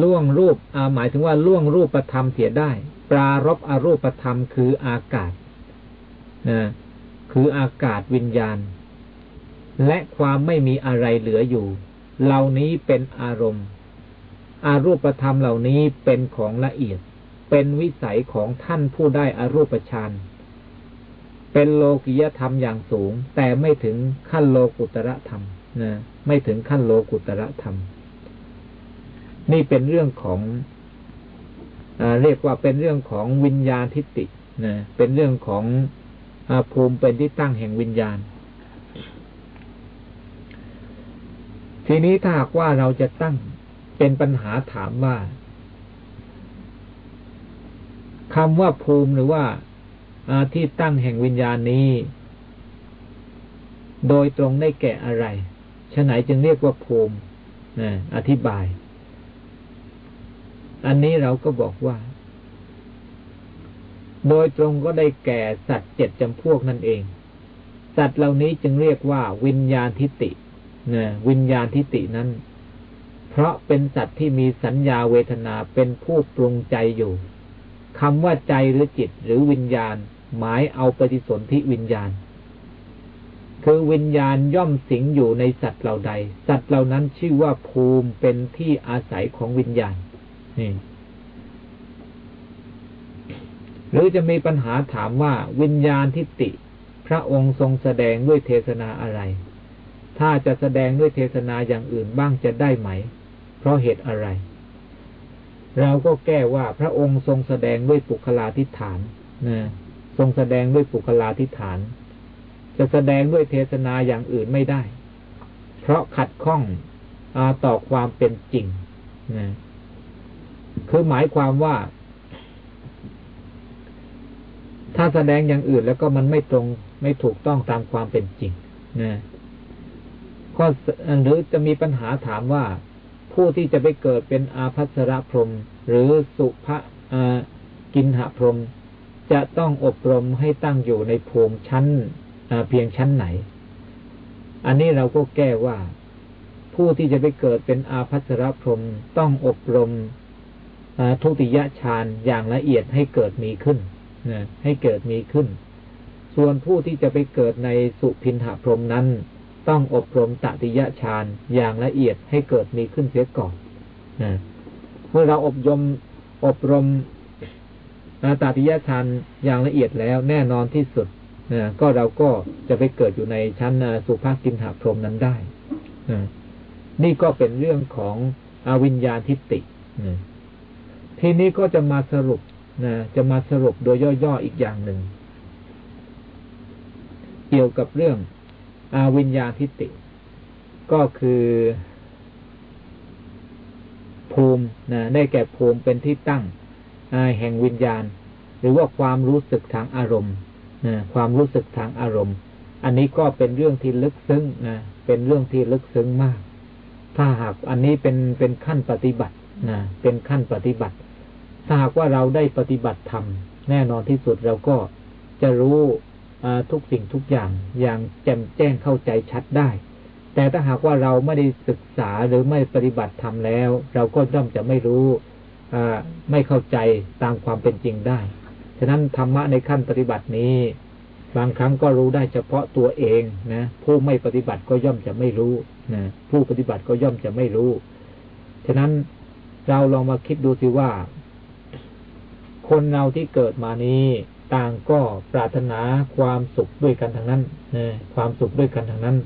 ล่วงรูปหมายถึงว่าล่วงรูปประธรรมเสียได้ ปรารบอรูปประธรรมคืออากาศนะคืออากาศวิญญาณ และความไม่มีอะไรเหลืออยู่ เหล่านี้เป็นอารมณ์ อารูปธรรมเหล่านี้เป็นของละเอียด เป็นวิสัยของท่านผู้ได้อารูปฌานเป็นโลกิยธรรมอย่างสูง แต่ไม่ถึงขั้นโลกุตระธรรมนะไม่ถึงขั้นโลกุตระธรรม นี่เป็นเรื่องของอเรียกว่าเป็นเรื่องของวิญญาณทิฏฐินะเป็นเรื่องของอภูมิเป็นที่ตั้งแห่งวิญญาณ ทีนี้ถ้าหากว่าเราจะตั้งเป็นปัญหาถามว่าคำว่าภูมิหรือว่าที่ตั้งแห่งวิญญาณนี้ โดยตรงได้แก่อะไรฉะไหนจึงเรียกว่าภูมินะอธิบาย อันนี้เราก็บอกว่า โดยตรงก็ได้แก่สัตว์เจ็ดจำพวกนั่นเอง สัตว์เหล่านี้จึงเรียกว่า วิญญาณทิตินะวิญญาณทิตินั้น เพราะเป็นสัตว์ที่มีสัญญาเวทนาเป็นผู้ปรุงใจอยู่คำว่าใจหรือจิตหรือวิญญาณ หมายเอาปฏิสนธิวิญญาณ คือวิญญาณย่อมสิงอยู่ในสัตว์เหล่าใด สัตว์เหล่านั้นชื่อว่าภูมิเป็นที่อาศัยของวิญญาณ นี่ หรือจะมีปัญหาถามว่าวิญญาณทิฏฐิพระองค์ทรงแสดงด้วยเทศนาอะไร ถ้าจะแสดงด้วยเทศนาอย่างอื่นบ้างจะได้ไหม เพราะเหตุอะไร เราก็แก้ว่าพระองค์ทรงแสดงด้วยปุคลาธิฐานนะทรงแสดงด้วยปุคลาธิฐาน จะแสดงด้วยเทศนาอย่างอื่นไม่ได้ เพราะขัดข้องอต่อความเป็นจริงนะ คือหมายความว่า ถ้าแสดงอย่างอื่นแล้วก็มันไม่ตรงไม่ถูกต้องตามความเป็นจริงนะก็หรือจะมีปัญหาถามว่า ผู้ที่จะไปเกิดเป็นอาภัสรพรม หรือสุภะกินหพรม จะต้องอบรมให้ตั้งอยู่ในภูมิชั้นเพียงชั้นไหน อันนี้เราก็แก้ว่า ผู้ที่จะไปเกิดเป็นอาภัสรพรม ต้องอบรม ทุติยฌานอย่างละเอียดให้เกิดมีขึ้นนะให้เกิดมีขึ้น ส่วนผู้ที่จะไปเกิดในสุพินหพรมนั้น ต้องอบรมตติยฌานอย่างละเอียดให้เกิดมีขึ้นเสียก่อนนะเมื่อเราอบรมอบรมตติยฌานอย่างละเอียดแล้วแน่นอนที่สุดนะก็เราก็จะไปเกิดอยู่ในชั้นสุภากินหาพรมนั้นได้นะนี่ก็เป็นเรื่องของอวิญญาณทิฏฐินะ ทีนี้ก็จะมาสรุปนะจะมาสรุปโดยย่อๆอีกอย่างหนึ่ง เกี่ยวกับเรื่องอาวิญญาทิฏฐิก็คือภูมินะได้แก่ภูมิเป็นที่ตั้งแห่งวิญญาณ หรือว่าความรู้สึกทางอารมณ์นะความรู้สึกทางอารมณ์ อันนี้ก็เป็นเรื่องที่ลึกซึ้งนะเป็นเรื่องที่ลึกซึ้งมาก ถ้าหากอันนี้เป็นเป็นขั้นปฏิบัตินะเป็นขั้นปฏิบัติ ถ้าหากว่าเราได้ปฏิบัติธรรมแน่นอนที่สุดเราก็จะรู้ทุกสิ่งทุกอย่างอย่างแจ่มแจ้งเข้าใจชัดได้ แต่ถ้าหากว่าเราไม่ได้ศึกษาหรือไม่ปฏิบัติธรรมแล้ว เราก็ย่อมจะไม่รู้ไม่เข้าใจตามความเป็นจริงได้ ฉะนั้นธรรมะในขั้นปฏิบัตินี้ บางครั้งก็รู้ได้เฉพาะตัวเองนะผู้ไม่ปฏิบัติก็ย่อมจะไม่รู้นะผู้ปฏิบัติก็ย่อมจะไม่รู้ ฉะนั้นเราลองมาคิดดูสิว่า คนเราที่เกิดมานี้ ต่างก็ปรารถนาความสุขด้วยกันทางนั้นนะความสุขด้วยกันทางนั้น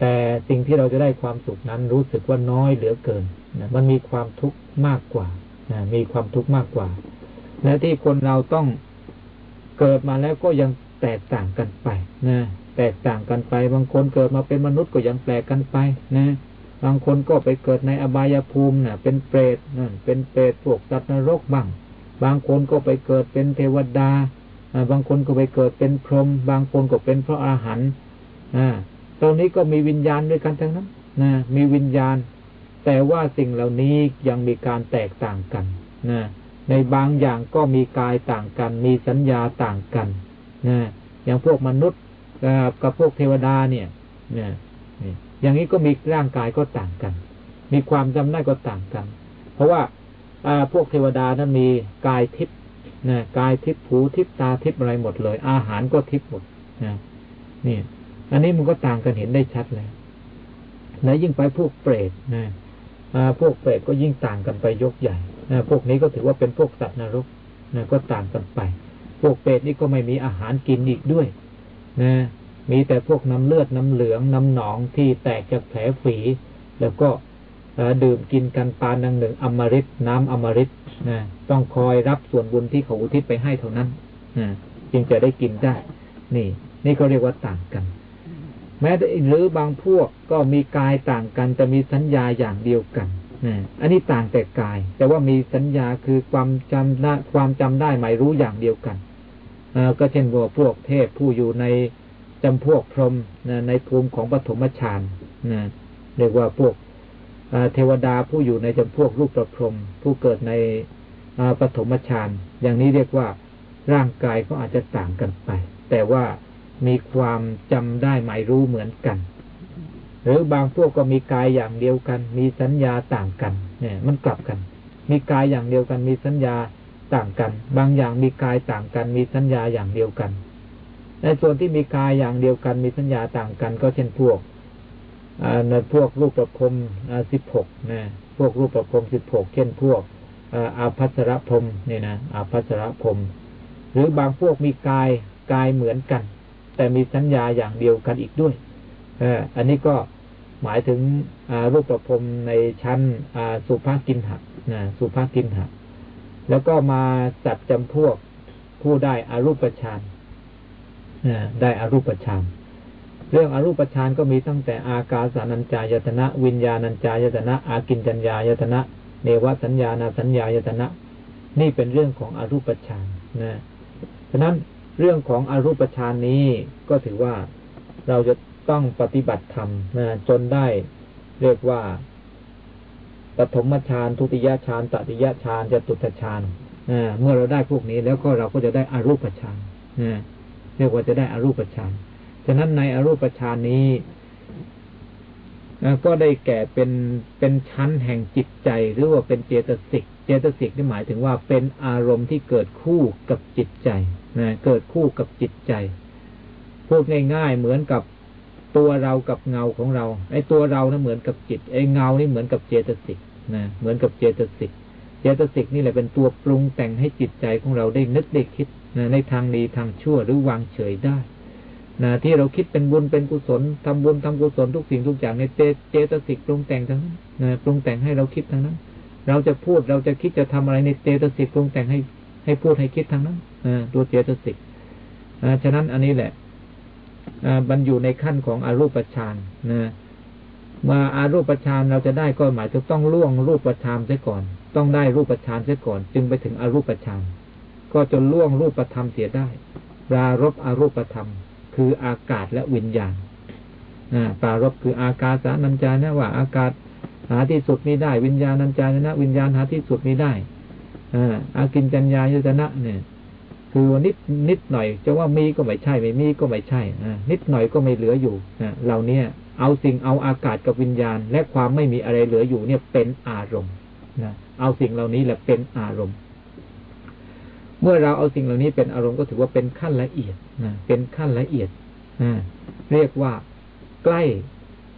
แต่สิ่งที่เราจะได้ความสุขนั้นรู้สึกว่าน้อยเหลือเกินนะมันมีความทุกข์มากกว่านะมีความทุกข์มากกว่า และที่คนเราต้องเกิดมาแล้วก็ยังแตกต่างกันไปนะแตกต่างกันไป บางคนเกิดมาเป็นมนุษย์ก็ยังแปลกกันไปนะบางคนก็ไปเกิดในอบายภูมินะ่ะ เป็นเปรตนั่นเป็นเปรตพวกสัตว์นรกบ้าง บางคนก็ไปเกิดเป็นเทวดาบางคนก็ไปเกิดเป็นพรหมบางคนก็เป็นพระอาหารหันต์ตรงนี้ก็มีวิญญาณด้วยกันทั้งนั้นนะมีวิญญาณ แต่ว่าสิ่งเหล่านี้ยังมีการแตกต่างกันนะในบางอย่างก็มีกายต่างกัน มีสัญญาต่างกันนะอย่างพวกมนุษย์กับพวกเทวดาเนี่ยนะอย่างนี้ก็มีร่างกายก็ต่างกัน มีความจำได้ก็ต่างกัน เพราะว่า พวกเทวดานั้นมีกายทิพย์นะกายทิพย์หูทิพย์ตาทิพย์อะไรหมดเลย อาหารก็ทิพย์หมดนะนี่ อันนี้มันก็ต่างกันเห็นได้ชัดแล้วและยิ่งไปพวกเปรตนะพวกเปรตก็ยิ่งต่างกันไปยกใหญ่นะพวกนี้ก็ถือว่าเป็นพวกสัตว์นรกนะก็ต่างกันไป พวกเปรตนี่ก็ไม่มีอาหารกินอีกด้วยนะมีแต่พวกน้ำเลือดน้ำเหลืองน้ำหนองที่แตกจากแผลฝี แล้วก็ ดื่มกินกันปานดังหนึ่งอมฤตน้ำอมฤตนะต้องคอยรับส่วนบุญที่เขาอุทิศไปให้เท่านั้นนะจึงจะได้กินได้ นี่ นี่เขาเรียกว่าต่างกัน แม้หรือบางพวกก็มีกายต่างกันจะมีสัญญาอย่างเดียวกันนะอันนี้ต่างแต่กาย แต่ว่ามีสัญญาคือความจำได้ความจำได้หมายรู้อย่างเดียวกันก็เช่นว่าพวกเทพผู้อยู่ในจำพวกพรหมในภูมิของปฐมฌานนะเรียกว่าพวก เทวดาผู้อยู่ในจำพวกรูปประพรมผู้เกิดในปฐมฌานอย่างนี้เรียกว่าร่างกายก็อาจจะต่างกันไป แต่ว่ามีความจำได้หมายรู้เหมือนกัน หรือบางพวกก็มีกายอย่างเดียวกัน มีสัญญาต่างกัน เนี่ย มันกลับกัน มีกายอย่างเดียวกัน มีสัญญาต่างกัน บางอย่างมีกายต่างกัน มีสัญญาอย่างเดียวกันในส่วนที่มีกายอย่างเดียวกัน มีสัญญาต่างกัน ก็เช่นพวก ในพวกรูปประพรมสิบหกนะพวกรูปประพรมสิบหกเช่นพวกอาภัสรพรมนี่นะอาภัสรพรมหรือบางพวกมีกายกายเหมือนกัน แต่มีสัญญาอย่างเดียวกันอีกด้วยอันนี้ก็หมายถึงรูปประพรมในชั้นสุภากินหักนะสุภากินหักแล้วก็มาจัดจำพวกผู้ได้อารูปฌานได้อารูปฌาน เรื่องอรูปฌานก็มีตั้งแต่อากาสานัญจายตนะ วิญญาณัญจายตนะ อากินจัญญายตนะ เนวสัญญาณสัญญายตนะ นี่เป็นเรื่องของอรูปฌานนะฉะนั้นเรื่องของอรูปฌานนี้ก็ถือว่าเราจะต้องปฏิบัติธรรมนะจนได้เรียกว่าปฐมฌานทุติยฌานตติยฌานจตุตฌานเมื่อเราได้พวกนี้แล้วก็เราก็จะได้อรูปฌานเรียกว่าจะได้อรูปฌาน ฉะนั้นในอรูปฌานนี้ก็ได้แก่เป็นเป็นชั้นแห่งจิตใจหรือว่าเป็นเจตสิก เจตสิกนี่หมายถึงว่าเป็นอารมณ์ที่เกิดคู่กับจิตใจนะเกิดคู่กับจิตใจ พูดง่าย ๆ เหมือนกับตัวเรากับเงาของเราไอ้ตัวเรานะเหมือนกับจิตไอ้เงานี่เหมือนกับเจตสิกนะเหมือนกับเจตสิก เจตสิกนี่แหละเป็นตัวปรุงแต่งให้จิตใจของเราได้นึกได้คิดนะในทางดีทางชั่วหรือวางเฉยได้ นะที่เราคิดเป็นบุญเป็นกุศลทำบุญทำกุศลทุกสิ่งทุกอย่างในเจเจตสิกปรุงแต่งทั้งนั้นนะปรุงแต่งให้เราคิดทั้งนั้น เราจะพูดเราจะคิดจะทำอะไรในเจตสิกปรุงแต่งให้ให้พูดให้คิดทั้งนั้นนะตัวเจตสิกฉะนั้นอันนี้แหละมันอยู่ในขั้นของอารูปฌานนะมาอารูปฌานเราจะได้ก็หมายถึงต้องล่วงรูปฌานเสียก่อน ต้องได้รูปฌานเสียก่อน จึงไปถึงอรูปฌานก็จนล่วงรูปธรรมเสียได้ปรารบอรูปธรรม คืออากาศและวิญญาณปารบคืออากาศสานัญจานะว่า อากาศหาที่สุดไม่ได้ วิญญาณัญจานะ วิญญาณหาที่สุดไม่ได้อากินจัญญายตนะเนี่ย คือนิดนิดหน่อย จะว่ามีก็ไม่ใช่ ไม่มีก็ไม่ใช่นิดหน่อยก็ไม่เหลืออยู่เหล่านี้เอาสิ่งเอาอากาศกับวิญญาณ และความไม่มีอะไรเหลืออยู่เนี่ยเป็นอารมณ์นะเอาสิ่งเหล่านี้แหละเป็นอารมณ์ เมื่อเราเอาสิ่งเหล่านี้เป็นอารมณ์ก็ถือว่าเป็นขั้นละเอียดนะเป็นขั้นละเอียดนะเรียกว่าใกล้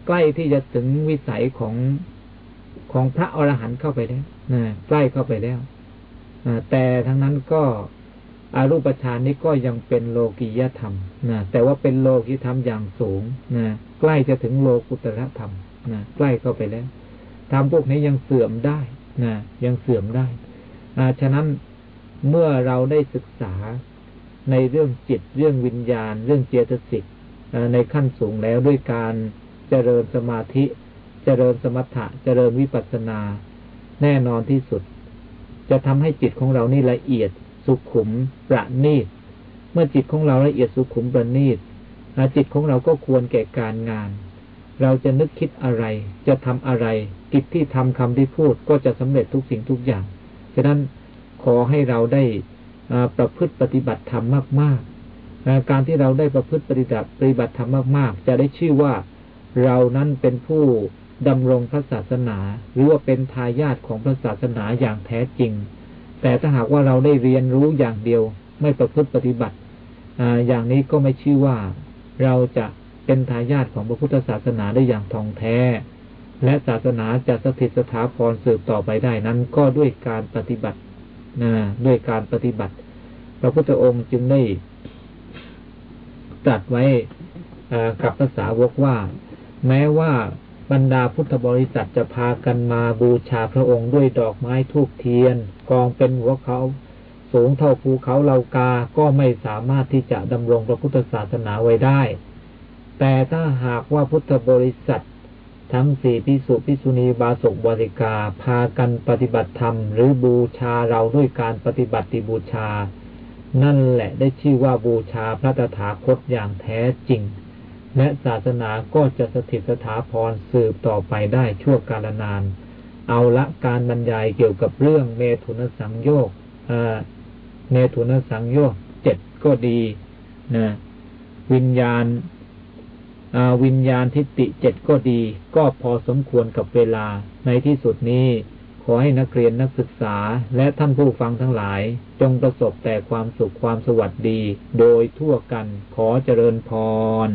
ใกล้ที่จะถึงวิสัยของของพระอรหันต์เข้าไปแล้วนะใกล้เข้าไปแล้วแต่ทั้งนั้นก็อารูปฌานนี้ก็ยังเป็นโลกียธรรมนะแต่ว่าเป็นโลกีธรรมอย่างสูงนะใกล้จะถึงโลกุตระธรรมนะใกล้เข้าไปแล้วธรรมพวกนี้ยังเสื่อมได้นะยังเสื่อมได้ฉะนั้น เมื่อเราได้ศึกษาในเรื่องจิตเรื่องวิญญาณ เรื่องเจตสิกในขั้นสูงแล้วด้วยการเจริญสมาธิ เจริญสมถะ เจริญวิปัสสนา แน่นอนที่สุด จะทำให้จิตของเรานี่ละเอียดสุขุมประณีต เมื่อจิตของเราละเอียดสุขุมประณีตจิตของเราก็ควรแก่การงาน เราจะนึกคิดอะไร จะทำอะไร กิจที่ทำคำที่พูดก็จะสำเร็จทุกสิ่งทุกอย่าง ฉะนั้น ขอให้เราได้ประพฤติปฏิบัติธรรมมาก ๆ การที่เราได้ประพฤติปฏิบัติปฏิบัติธรรมมาก ๆ จะได้ชื่อว่าเรานั้นเป็นผู้ดำรงพระศาสนา หรือว่าเป็นทายาทของพระศาสนาอย่างแท้จริง แต่ถ้าหากว่าเราได้เรียนรู้อย่างเดียว ไม่ประพฤติปฏิบัติอย่างนี้ก็ไม่ชื่อว่าเราจะเป็นทายาทของพระพุทธศาสนาได้อย่างทองแท้ และศาสนาจะสถิตสถาพรสืบต่อไปได้นั้นก็ด้วยการปฏิบัติ นะด้วยการปฏิบัติ พระพุทธองค์จึงได้ตรัสไว้กับภาษาวกว่า แม้ว่าบรรดาพุทธบริษัทจะพากันมาบูชาพระองค์ด้วยดอกไม้ทูบเทียน กองเป็นหัวเขาสูงเท่าภูเขาเลากา ก็ไม่สามารถที่จะดำรงพระพุทธศาสนาไว้ได้ แต่ถ้าหากว่าพุทธบริษัท ทั้งสี่พิสุพิสุณีบาศกบริกา พากันปฏิบัติธรรม หรือบูชาเราด้วยการปฏิบัติบูชา นั่นแหละได้ชื่อว่าบูชาพระตถาคตอย่างแท้จริง และศาสนาก็จะสถิตสถาพรสืบต่อไปได้ชั่วกาลนาน เอาละการบรรยายเกี่ยวกับเรื่องเมถุนสังโยกเมถุนสังโยกเจ็ดก็ดีนะวิญญาณ วิญญาณทิฏฐิเจ็ดก็ดี ก็พอสมควรกับเวลา ในที่สุดนี้ ขอให้นักเรียนนักศึกษาและท่านผู้ฟังทั้งหลาย จงประสบแต่ความสุขความสวัสดี โดยทั่วกันขอเจริญพร